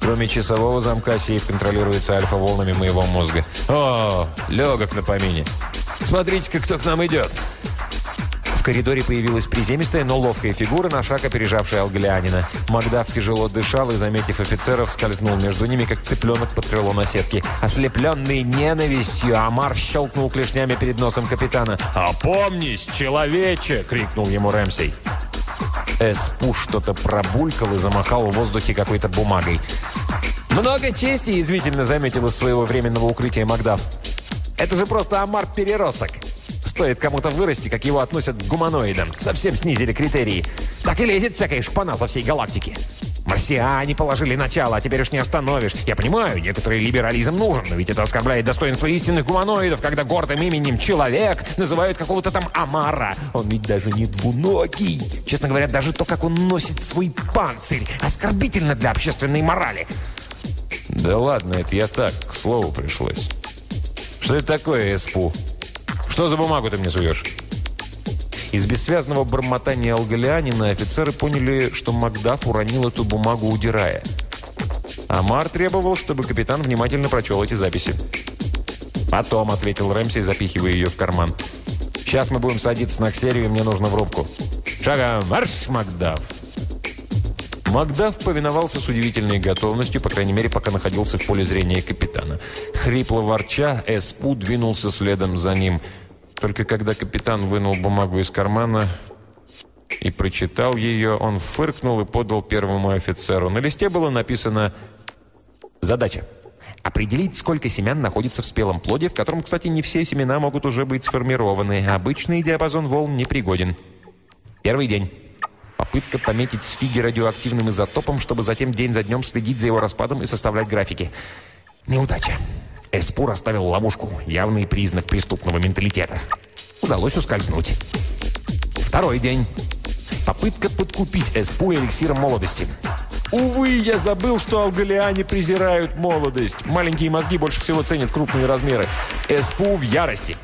Кроме часового замка, сейф контролируется альфа-волнами моего мозга. О, легок на помине. Смотрите-ка, кто к нам идет. Коридоре появилась приземистая, но ловкая фигура, на шаг опережавшая Алглианина. Магдав тяжело дышал и, заметив офицеров, скользнул между ними, как цыпленок под крыло на сетке. Ослепленный ненавистью, Амар щелкнул клешнями перед носом капитана. «Опомнись, человече!» — крикнул ему Рэмсей. Эспу что-то пробулькал и замахал в воздухе какой-то бумагой. «Много чести!» – извительно заметил из своего временного укрытия Магдав. «Это же просто Амар-переросток!» Стоит кому-то вырасти, как его относят к гуманоидам. Совсем снизили критерии. Так и лезет всякая шпана со всей галактики. Марсиане положили начало, а теперь уж не остановишь. Я понимаю, некоторый либерализм нужен, но ведь это оскорбляет достоинство истинных гуманоидов, когда гордым именем «человек» называют какого-то там Амара. Он ведь даже не двуногий. Честно говоря, даже то, как он носит свой панцирь, оскорбительно для общественной морали. Да ладно, это я так, к слову пришлось. Что это такое, СПУ? Что за бумагу ты мне суешь? Из бессвязного бормотания алгалианина офицеры поняли, что Макдаф уронил эту бумагу, удирая. Амар требовал, чтобы капитан внимательно прочел эти записи. «Потом», — ответил Рэмси, запихивая ее в карман. «Сейчас мы будем садиться на ксерию, и мне нужно в рубку». «Шагом марш, Макдаф!» Макдаф повиновался с удивительной готовностью, по крайней мере, пока находился в поле зрения капитана. Хрипло ворча, Эспу двинулся следом за ним — только когда капитан вынул бумагу из кармана и прочитал ее, он фыркнул и подал первому офицеру. На листе было написано «Задача. Определить, сколько семян находится в спелом плоде, в котором, кстати, не все семена могут уже быть сформированы. Обычный диапазон волн непригоден. Первый день. Попытка пометить сфиги радиоактивным изотопом, чтобы затем день за днем следить за его распадом и составлять графики. Неудача. Эспур оставил ловушку, явный признак преступного менталитета. Удалось ускользнуть. Второй день. Попытка подкупить Эспу эликсиром молодости. Увы, я забыл, что алгалиане презирают молодость. Маленькие мозги больше всего ценят крупные размеры. Эспу в ярости.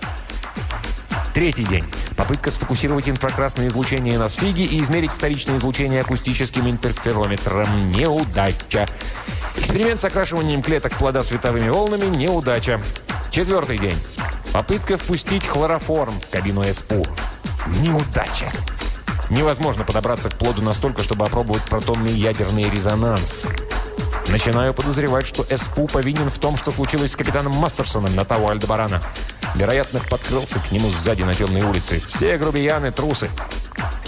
Третий день. Попытка сфокусировать инфракрасное излучение на сфиге и измерить вторичное излучение акустическим интерферометром. Неудача. Эксперимент с окрашиванием клеток плода световыми волнами – неудача. Четвертый день. Попытка впустить хлороформ в кабину СПУ. Неудача. Невозможно подобраться к плоду настолько, чтобы опробовать протонный ядерный резонанс. Начинаю подозревать, что СПУ повинен в том, что случилось с капитаном Мастерсоном на Тау Альдебарана. Вероятно, подкрылся к нему сзади на темной улице. Все грубияны – трусы.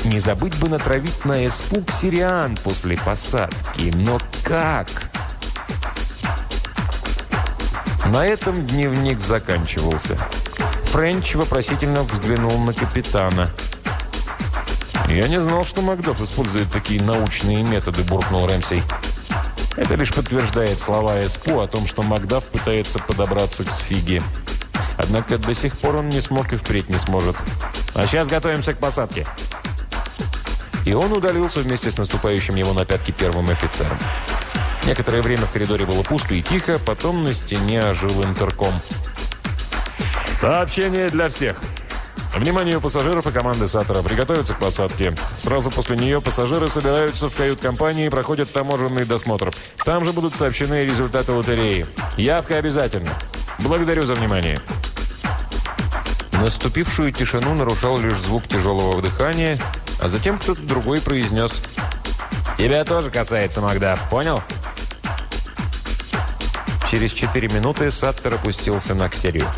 Не забыть бы натравить на СПУ ксириан после посадки. Но как? На этом дневник заканчивался. Френч вопросительно взглянул на капитана. «Я не знал, что Макдоф использует такие научные методы», – буркнул Рэмсей. Это лишь подтверждает слова СПУ о том, что Макдаф пытается подобраться к сфиге. Однако до сих пор он не смог и впредь не сможет. А сейчас готовимся к посадке. И он удалился вместе с наступающим его на пятки первым офицером. Некоторое время в коридоре было пусто и тихо, потом на стене ожил интерком. «Сообщение для всех!» Вниманию пассажиров и команды Сатора приготовиться к посадке. Сразу после нее пассажиры собираются в кают-компании и проходят таможенный досмотр. Там же будут сообщены результаты лотереи. Явка обязательно. Благодарю за внимание. Наступившую тишину нарушал лишь звук тяжелого дыхания, а затем кто-то другой произнес «Тебя тоже касается, Магдав, понял?» Через четыре минуты Саттер опустился на ксерию.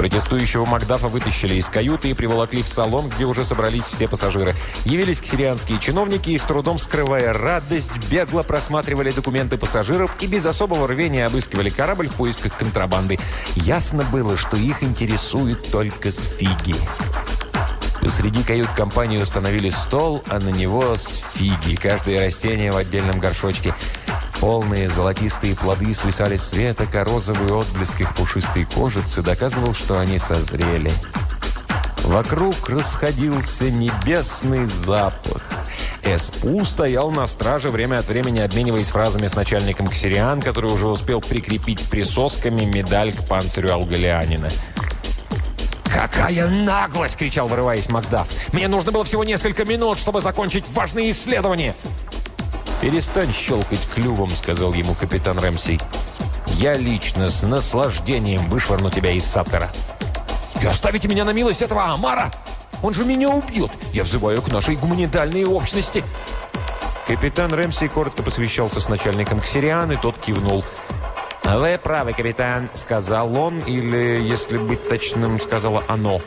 Протестующего Макдафа вытащили из каюты и приволокли в салон, где уже собрались все пассажиры. Явились ксирианские чиновники и, с трудом скрывая радость, бегло просматривали документы пассажиров и без особого рвения обыскивали корабль в поисках контрабанды. Ясно было, что их интересует только сфиги. Посреди кают-компании установили стол, а на него сфиги, каждое растение в отдельном горшочке – Полные золотистые плоды свисали с веток, а розовый отблеск их пушистой кожицы доказывал, что они созрели. Вокруг расходился небесный запах. СПУ стоял на страже, время от времени обмениваясь фразами с начальником Ксериан, который уже успел прикрепить присосками медаль к панцирю Алгалианина. «Какая наглость!» – кричал, вырываясь Макдаф. «Мне нужно было всего несколько минут, чтобы закончить важные исследования!» «Перестань щелкать клювом», — сказал ему капитан Рэмси. «Я лично с наслаждением вышвырну тебя из Саттера». «И оставите меня на милость этого Амара? Он же меня убьет! Я взываю к нашей гуманитарной общности!» Капитан Рэмси коротко посвящался с начальником Ксериан, и тот кивнул. «Вы правы, капитан», — сказал он, или, если быть точным, сказала оно.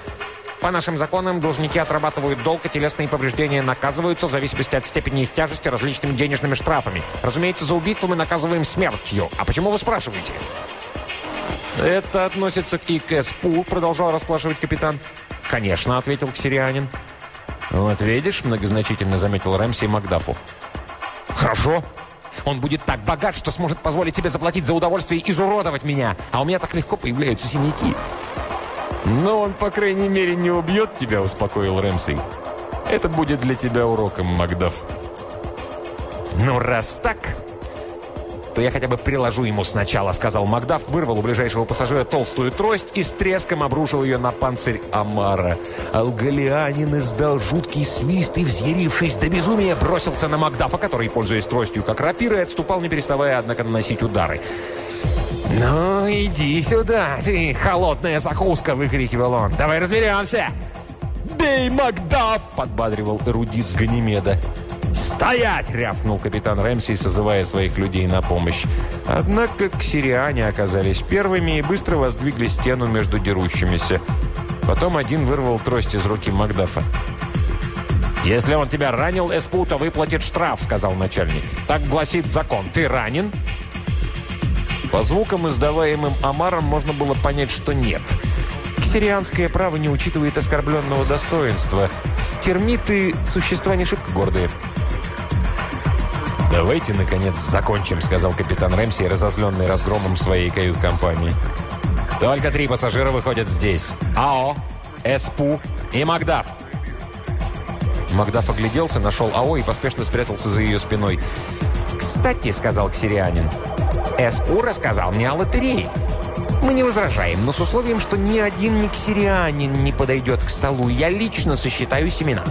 По нашим законам должники отрабатывают долг, и телесные повреждения наказываются в зависимости от степени их тяжести различными денежными штрафами. Разумеется, за убийство мы наказываем смертью. А почему вы спрашиваете? «Это относится и к СПУ», — продолжал расспрашивать капитан. «Конечно», — ответил ксирианин. «Вот видишь», — многозначительно заметил Рэмси Макдафу. «Хорошо. Он будет так богат, что сможет позволить себе заплатить за удовольствие изуродовать меня. А у меня так легко появляются синяки». «Но он, по крайней мере, не убьет тебя», — успокоил Рэмси. «Это будет для тебя уроком, Макдаф». «Ну, раз так, то я хотя бы приложу ему сначала», — сказал Макдаф, вырвал у ближайшего пассажира толстую трость и с треском обрушил ее на панцирь Амара. Алгалианин издал жуткий свист и, взъярившись до безумия, бросился на Макдафа, который, пользуясь тростью как рапирой, отступал, не переставая, однако, наносить удары. «Ну, иди сюда, ты холодная закуска!» — выкрикивал он. «Давай разберемся!» «Бей, Макдаф!» — подбадривал эрудит с Ганимеда. «Стоять!» — рявкнул капитан Рэмси, созывая своих людей на помощь. Однако ксириане оказались первыми и быстро воздвигли стену между дерущимися. Потом один вырвал трость из руки Макдафа. «Если он тебя ранил, СПУ, то выплатит штраф», — сказал начальник. «Так гласит закон. Ты ранен?» По звукам, издаваемым Амаром, можно было понять, что нет. Ксерианское право не учитывает оскорбленного достоинства. Термиты – существа не шибко гордые. «Давайте, наконец, закончим», – сказал капитан Рэмси, разозленный разгромом своей кают-компании. «Только три пассажира выходят здесь. АО, СПУ и Макдаф». Макдаф огляделся, нашел АО и поспешно спрятался за ее спиной. «Кстати», — сказал ксирианин, Эспу рассказал мне о лотерее. Мы не возражаем, но с условием, что ни один никсирианин не подойдет к столу. Я лично сосчитаю семена».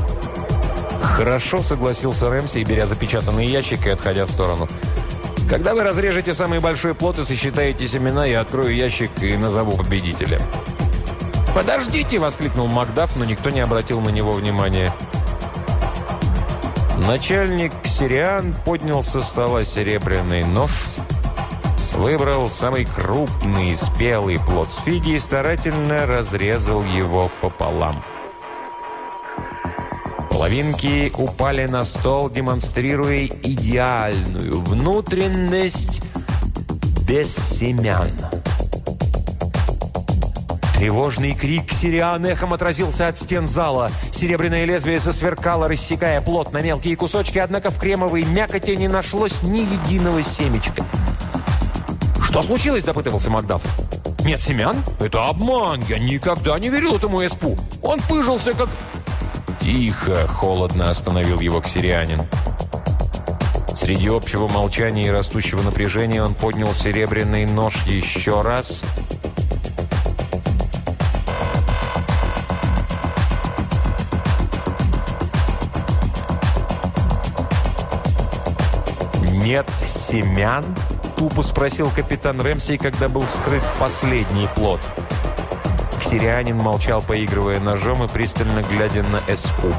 «Хорошо», — согласился Рэмси, беря запечатанный ящик и отходя в сторону. «Когда вы разрежете самый большой плод и сосчитаете семена, я открою ящик и назову победителя». «Подождите!» — воскликнул Макдаф, но никто не обратил на него внимания. Начальник Сириан поднял со стола серебряный нож — Выбрал самый крупный спелый плод с фиги и старательно разрезал его пополам. Половинки упали на стол, демонстрируя идеальную внутренность без семян. Тревожный крик сириан эхом отразился от стен зала. Серебряное лезвие засверкало, рассекая плод на мелкие кусочки, однако в кремовой мякоти не нашлось ни единого семечка. «Что случилось?» – допытывался Макдаф. «Нет семян? Это обман! Я никогда не верил этому эспу! Он пыжился, как...» «Тихо!» – холодно остановил его ксирианин. Среди общего молчания и растущего напряжения он поднял серебряный нож еще раз. «Нет семян?» Тупо спросил капитан Рэмси, когда был вскрыт последний плод. Сирианин молчал, поигрывая ножом и пристально глядя на Эспу.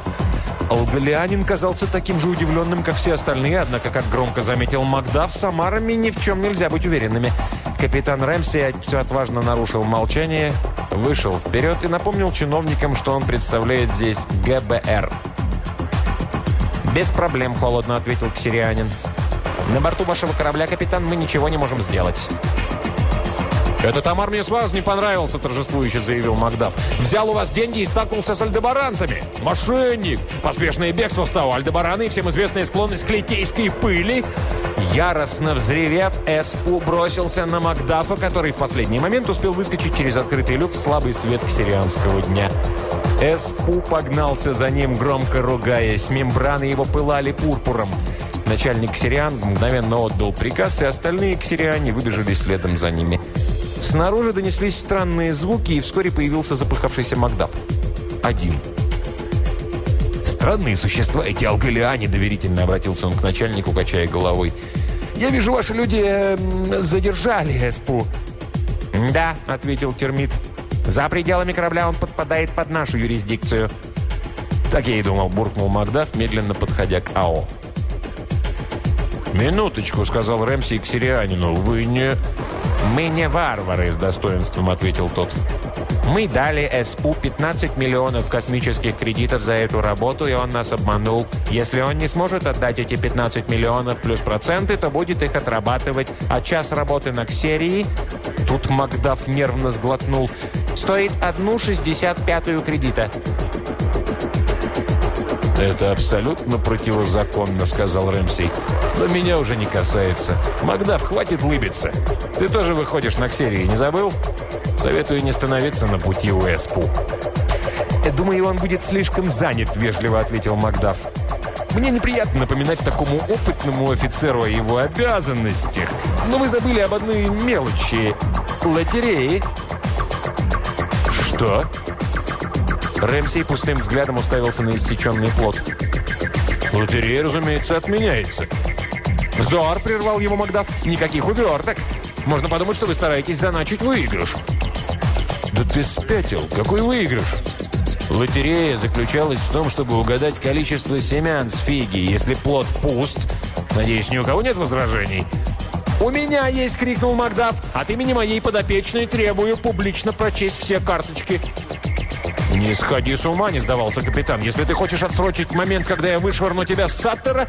Алгалианин казался таким же удивленным, как все остальные, однако, как громко заметил Макдаф, с Амарами ни в чем нельзя быть уверенными. Капитан Рэмси отважно нарушил молчание, вышел вперед и напомнил чиновникам, что он представляет здесь ГБР. «Без проблем», — холодно ответил ксирианин. «На борту вашего корабля, капитан, мы ничего не можем сделать». «Этот Амар мне сразу не понравился», – торжествующе заявил Макдаф. «Взял у вас деньги и столкнулся с альдебаранцами. Мошенник! Поспешное бегство стало. Альдебараны и всем известная склонность к литейской пыли». Яростно взревев, СУ бросился на Макдафа, который в последний момент успел выскочить через открытый люк в слабый свет ксирианского дня. СУ погнался за ним, громко ругаясь. Мембраны его пылали пурпуром. Начальник ксириан мгновенно отдал приказ, и остальные ксириане выбежали следом за ними. Снаружи донеслись странные звуки, и вскоре появился запыхавшийся Макдап. Один. «Странные существа эти алгалиане», — доверительно обратился он к начальнику, качая головой. «Я вижу, ваши люди э, задержали Эспу». «Да», — ответил термит. «За пределами корабля он подпадает под нашу юрисдикцию». «Так я и думал», — буркнул Макдаф, медленно подходя к АО. «Минуточку», — сказал Рэмси к сирианину. «Вы не...» «Мы не варвары», — с достоинством ответил тот. «Мы дали СПУ 15 миллионов космических кредитов за эту работу, и он нас обманул. Если он не сможет отдать эти 15 миллионов плюс проценты, то будет их отрабатывать. А час работы на ксерии...» Тут Макдаф нервно сглотнул. «Стоит одну шестьдесят пятую кредита». «Это абсолютно противозаконно», — сказал Рэмси. «Но меня уже не касается. Магдав, хватит лыбиться. Ты тоже выходишь на Ксерии, не забыл? Советую не становиться на пути у Эспу». «Думаю, он будет слишком занят», — вежливо ответил Макдаф. «Мне неприятно напоминать такому опытному офицеру о его обязанностях. Но вы забыли об одной мелочи — лотереи». «Что?» Рэмси пустым взглядом уставился на истеченный плод. «Лотерея, разумеется, отменяется». «Вздор!» – прервал его Магдав. «Никаких уверток! Можно подумать, что вы стараетесь заначить выигрыш». «Да ты спятил! Какой выигрыш?» Лотерея заключалась в том, чтобы угадать количество семян с фиги. Если плод пуст, надеюсь, ни у кого нет возражений. «У меня есть!» – крикнул Магдав. «От имени моей подопечной требую публично прочесть все карточки». «Не сходи с ума!» – не сдавался капитан. «Если ты хочешь отсрочить момент, когда я вышвырну тебя с Саттера...»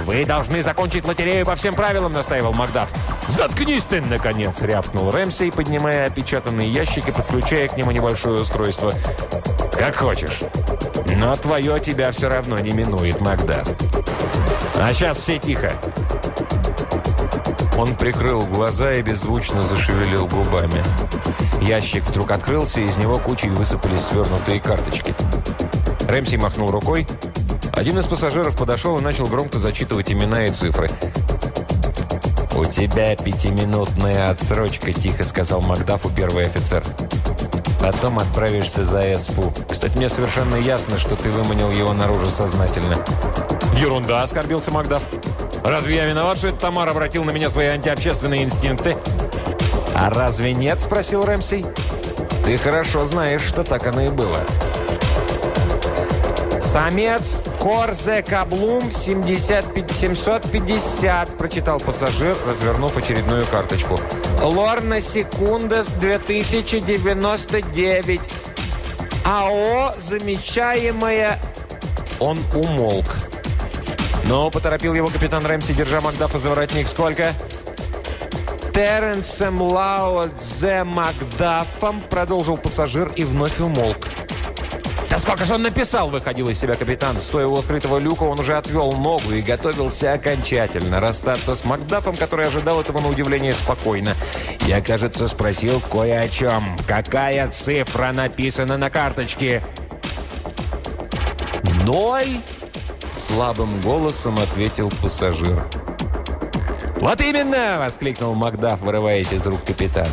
«Вы должны закончить лотерею по всем правилам!» – настаивал Макдаф. «Заткнись ты, наконец!» – рявкнул Рэмси, поднимая опечатанный ящик и подключая к нему небольшое устройство. «Как хочешь. Но твое тебя все равно не минует, Макдаф. А сейчас все тихо!» Он прикрыл глаза и беззвучно зашевелил губами. Ящик вдруг открылся, и из него кучей высыпались свернутые карточки. Рэмси махнул рукой. Один из пассажиров подошел и начал громко зачитывать имена и цифры. «У тебя пятиминутная отсрочка», – тихо сказал Макдафу первый офицер. «Потом отправишься за СПУ. Кстати, мне совершенно ясно, что ты выманил его наружу сознательно». «Ерунда», – оскорбился Макдаф. Разве я виноват, что этот Тамар обратил на меня свои антиобщественные инстинкты? «А разве нет?» – спросил Рэмси. «Ты хорошо знаешь, что так оно и было». «Самец Корзе Каблум 750, прочитал пассажир, развернув очередную карточку. «Лорна Секундас 2099. АО замечаемая...» Он умолк. «Ну, поторопил его капитан Рэмси, держа Макдафа за воротник. Сколько?» «Терренсом Лао Дзе Макдафом», продолжил пассажир и вновь умолк. «Да сколько же он написал?» – выходил из себя капитан. Стоя у открытого люка, он уже отвел ногу и готовился окончательно расстаться с Макдафом, который ожидал этого на удивление спокойно. «Я, кажется, спросил кое о чем. Какая цифра написана на карточке?» «Ноль?» Слабым голосом ответил пассажир. «Вот именно!» – воскликнул Макдаф, вырываясь из рук капитана.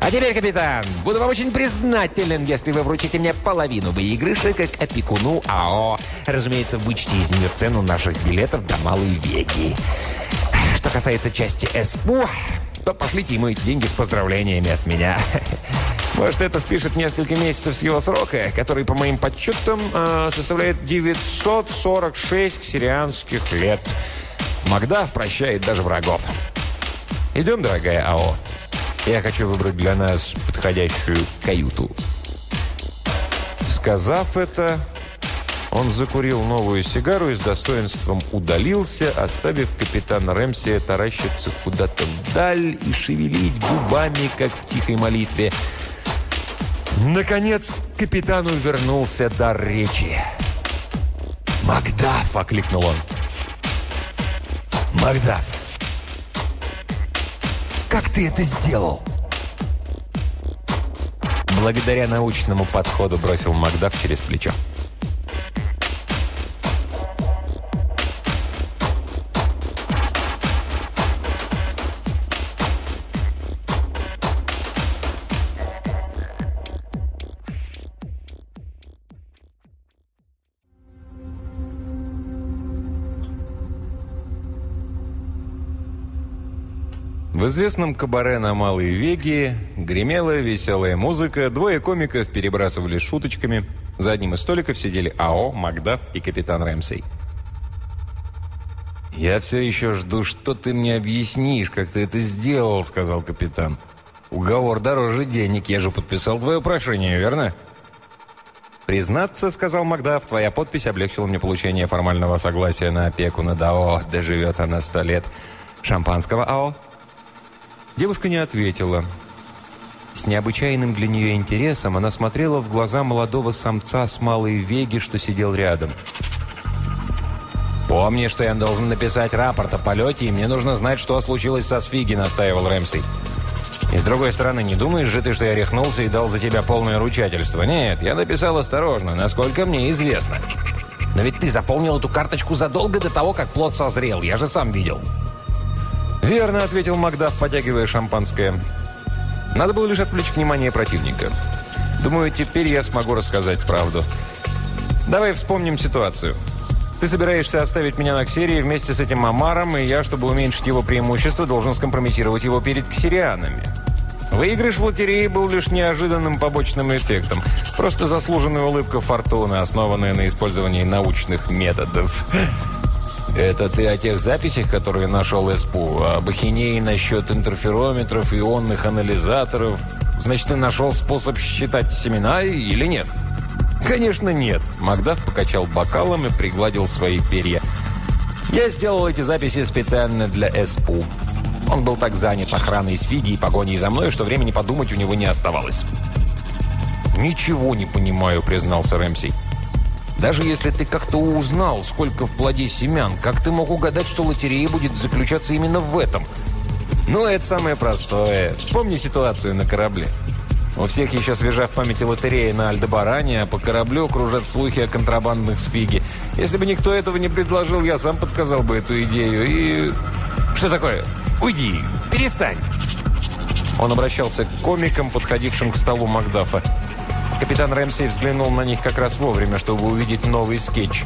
«А теперь, капитан, буду вам очень признателен, если вы вручите мне половину выигрыша как опекуну АО. Разумеется, вычти из нее цену наших билетов до Малой Веги. Что касается части СПУ, то пошлите ему эти деньги с поздравлениями от меня. Может, это спишет несколько месяцев с его срока, который, по моим подсчетам, э, составляет 946 сирианских лет. Магдав прощает даже врагов. Идем, дорогая АО. Я хочу выбрать для нас подходящую каюту. Сказав это, он закурил новую сигару и с достоинством удалился, оставив капитана Рэмси таращиться куда-то вдаль и шевелить губами, как в тихой молитве. Наконец, капитану вернулся дар речи. «Макдаф!» — окликнул он. «Макдаф! Как ты это сделал?» Благодаря научному подходу бросил Макдаф через плечо. В известном кабаре на Малой Веге гремела веселая музыка, двое комиков перебрасывали шуточками. За одним из столиков сидели АО, Макдаф и капитан Рэмсей. «Я все еще жду, что ты мне объяснишь, как ты это сделал», — сказал капитан. «Уговор дороже денег, я же подписал твое прошение, верно?» «Признаться, — сказал Макдаф, — твоя подпись облегчила мне получение формального согласия на опеку над АО. Доживет она сто лет. Шампанского АО?» Девушка не ответила. С необычайным для нее интересом она смотрела в глаза молодого самца с малой веги, что сидел рядом. «Помни, что я должен написать рапорт о полете, и мне нужно знать, что случилось со Сфиги», — настаивал Рэмси. «И с другой стороны, не думаешь же ты, что я рехнулся и дал за тебя полное ручательство? Нет, я написал осторожно, насколько мне известно. Но ведь ты заполнил эту карточку задолго до того, как плод созрел, я же сам видел». «Верно», — ответил Макдаф, потягивая шампанское. «Надо было лишь отвлечь внимание противника. Думаю, теперь я смогу рассказать правду. Давай вспомним ситуацию. Ты собираешься оставить меня на Ксерии вместе с этим Амаром, и я, чтобы уменьшить его преимущество, должен скомпрометировать его перед ксерианами. Выигрыш в лотерее был лишь неожиданным побочным эффектом. Просто заслуженная улыбка фортуны, основанная на использовании научных методов. «Это ты о тех записях, которые нашел СПУ? Об ахинеи насчет интерферометров, ионных анализаторов? Значит, ты нашел способ считать семена или нет?» «Конечно нет!» Макдаф покачал бокалом и пригладил свои перья. «Я сделал эти записи специально для СПУ. Он был так занят охраной с Фиги и погоней за мной, что времени подумать у него не оставалось». «Ничего не понимаю», — признался Рэмси. Даже если ты как-то узнал, сколько в плоде семян, как ты мог угадать, что лотерея будет заключаться именно в этом? Ну, это самое простое. Вспомни ситуацию на корабле. У всех еще свежа в памяти лотерея на Альдебаране, а по кораблю кружат слухи о контрабандных сфиге. Если бы никто этого не предложил, я сам подсказал бы эту идею и... Что такое? Уйди! Перестань! Он обращался к комикам, подходившим к столу Макдафа. Капитан Рэмси взглянул на них как раз вовремя, чтобы увидеть новый скетч.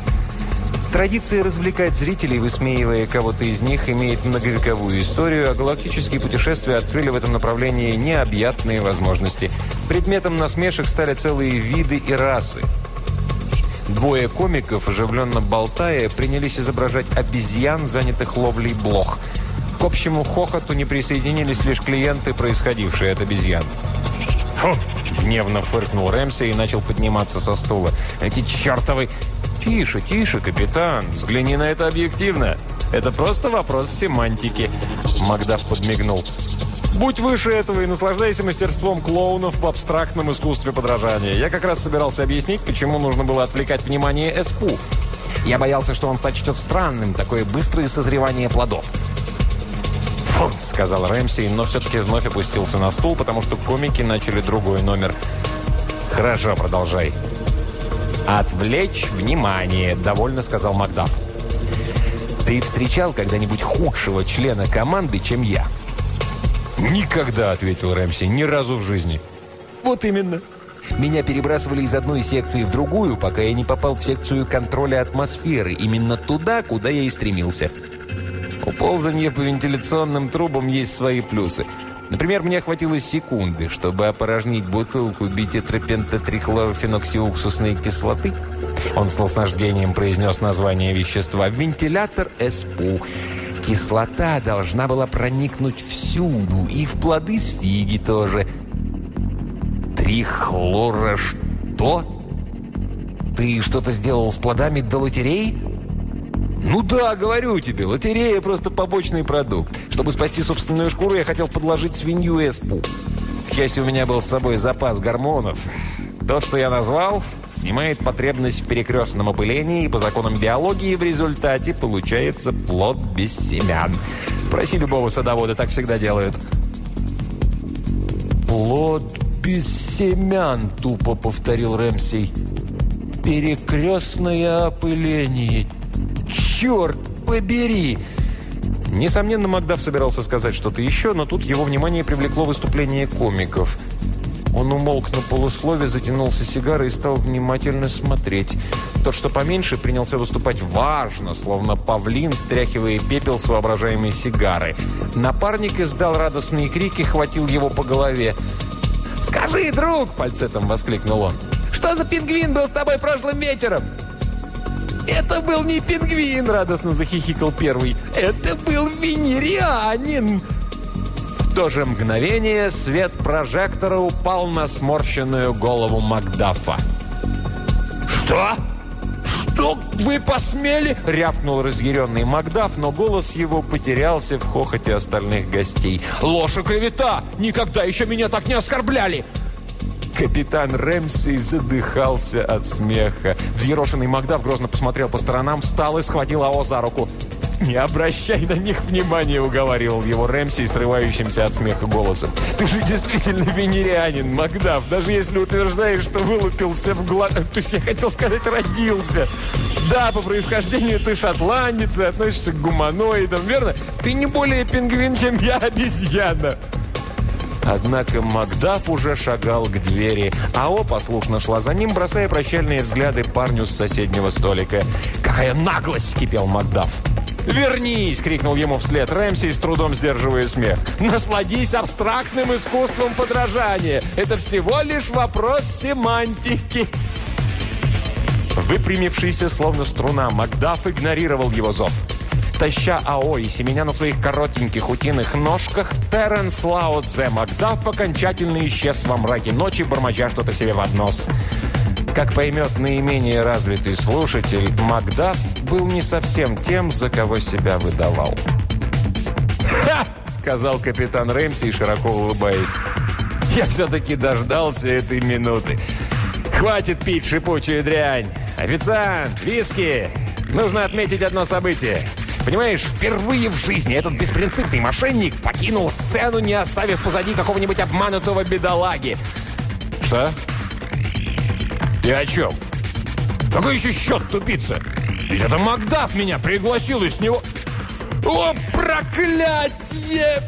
Традиция развлекать зрителей, высмеивая кого-то из них, имеет многовековую историю, а галактические путешествия открыли в этом направлении необъятные возможности. Предметом насмешек стали целые виды и расы. Двое комиков, оживленно болтая, принялись изображать обезьян, занятых ловлей блох. К общему хохоту не присоединились лишь клиенты, происходившие от обезьян. «Фу!» – гневно фыркнул Рэмси и начал подниматься со стула. «Эти чертовы...» «Тише, тише, капитан, взгляни на это объективно. Это просто вопрос семантики». Макдаф подмигнул. «Будь выше этого и наслаждайся мастерством клоунов в абстрактном искусстве подражания. Я как раз собирался объяснить, почему нужно было отвлекать внимание СПУ. Я боялся, что он сочтет странным такое быстрое созревание плодов». Сказал Рэмси, но все-таки вновь опустился на стул, потому что комики начали другой номер. «Хорошо, продолжай». «Отвлечь внимание», — довольно сказал Макдаф. «Ты встречал когда-нибудь худшего члена команды, чем я?» «Никогда», — ответил Рэмси, — «ни разу в жизни». «Вот именно. Меня перебрасывали из одной секции в другую, пока я не попал в секцию контроля атмосферы, именно туда, куда я и стремился». У ползания по вентиляционным трубам есть свои плюсы. Например, мне хватило секунды, чтобы опорожнить бутылку битетропентатрихлорофеноксиуксусной кислоты. Он с наслаждением произнес название вещества «Вентилятор СПУ». Кислота должна была проникнуть всюду, и в плоды с фиги тоже. Трихлора что? Ты что-то сделал с плодами до лотереи? Ну да, говорю тебе, лотерея просто побочный продукт. Чтобы спасти собственную шкуру, я хотел подложить свинью Эспу. К счастью, у меня был с собой запас гормонов. Тот, что я назвал, снимает потребность в перекрестном опылении, и по законам биологии в результате получается плод без семян. Спроси любого садовода, так всегда делают. «Плод без семян», — тупо повторил Рэмсей. «Перекрестное опыление. Черт побери!» Несомненно, Макдаф собирался сказать что-то еще, но тут его внимание привлекло выступление комиков — он умолк на полуслове, затянулся сигарой и стал внимательно смотреть. Тот, что поменьше, принялся выступать важно, словно павлин, стряхивая пепел с воображаемой сигары. Напарник издал радостные крики, хватил его по голове. «Скажи, друг!» – фальцетом воскликнул он. «Что за пингвин был с тобой прошлым вечером?» «Это был не пингвин!» – радостно захихикал первый. «Это был венерианин!» В то же мгновение свет прожектора упал на сморщенную голову Макдафа. «Что? Что вы посмели?» — рявкнул разъяренный Макдаф, но голос его потерялся в хохоте остальных гостей. «Ложь и клевета! Никогда еще меня так не оскорбляли!» Капитан Рэмси задыхался от смеха. Взъерошенный Макдаф грозно посмотрел по сторонам, встал и схватил Ао за руку. «Не обращай на них внимания», — уговаривал его Рэмси, срывающимся от смеха голосом. «Ты же действительно венерианин, Макдаф, даже если утверждаешь, что вылупился в глаз... То есть я хотел сказать, родился. Да, по происхождению ты шотландец и относишься к гуманоидам, верно? Ты не более пингвин, чем я обезьяна». Однако Макдаф уже шагал к двери, а О послушно шла за ним, бросая прощальные взгляды парню с соседнего столика. «Какая наглость!» – кипел Макдаф. «Вернись!» — крикнул ему вслед Рэмси, с трудом сдерживая смех. «Насладись абстрактным искусством подражания! Это всего лишь вопрос семантики!» Выпрямившийся, словно струна, Макдаф игнорировал его зов. Таща АО и семеня на своих коротеньких утиных ножках, Терренс Лао Дзе Макдаф окончательно исчез во мраке ночи, бормоча что-то себе в нос. Как поймет наименее развитый слушатель, Макдаф был не совсем тем, за кого себя выдавал. «Ха!» — сказал капитан Рэмси, широко улыбаясь. «Я все-таки дождался этой минуты. Хватит пить шипучую дрянь. Официант, виски. Нужно отметить одно событие. Понимаешь, впервые в жизни этот беспринципный мошенник покинул сцену, не оставив позади какого-нибудь обманутого бедолаги. Что? «Ты о чем? Какой еще счет, тупица? Ведь это Макдаф меня пригласил, и с него...» «О, проклятие!»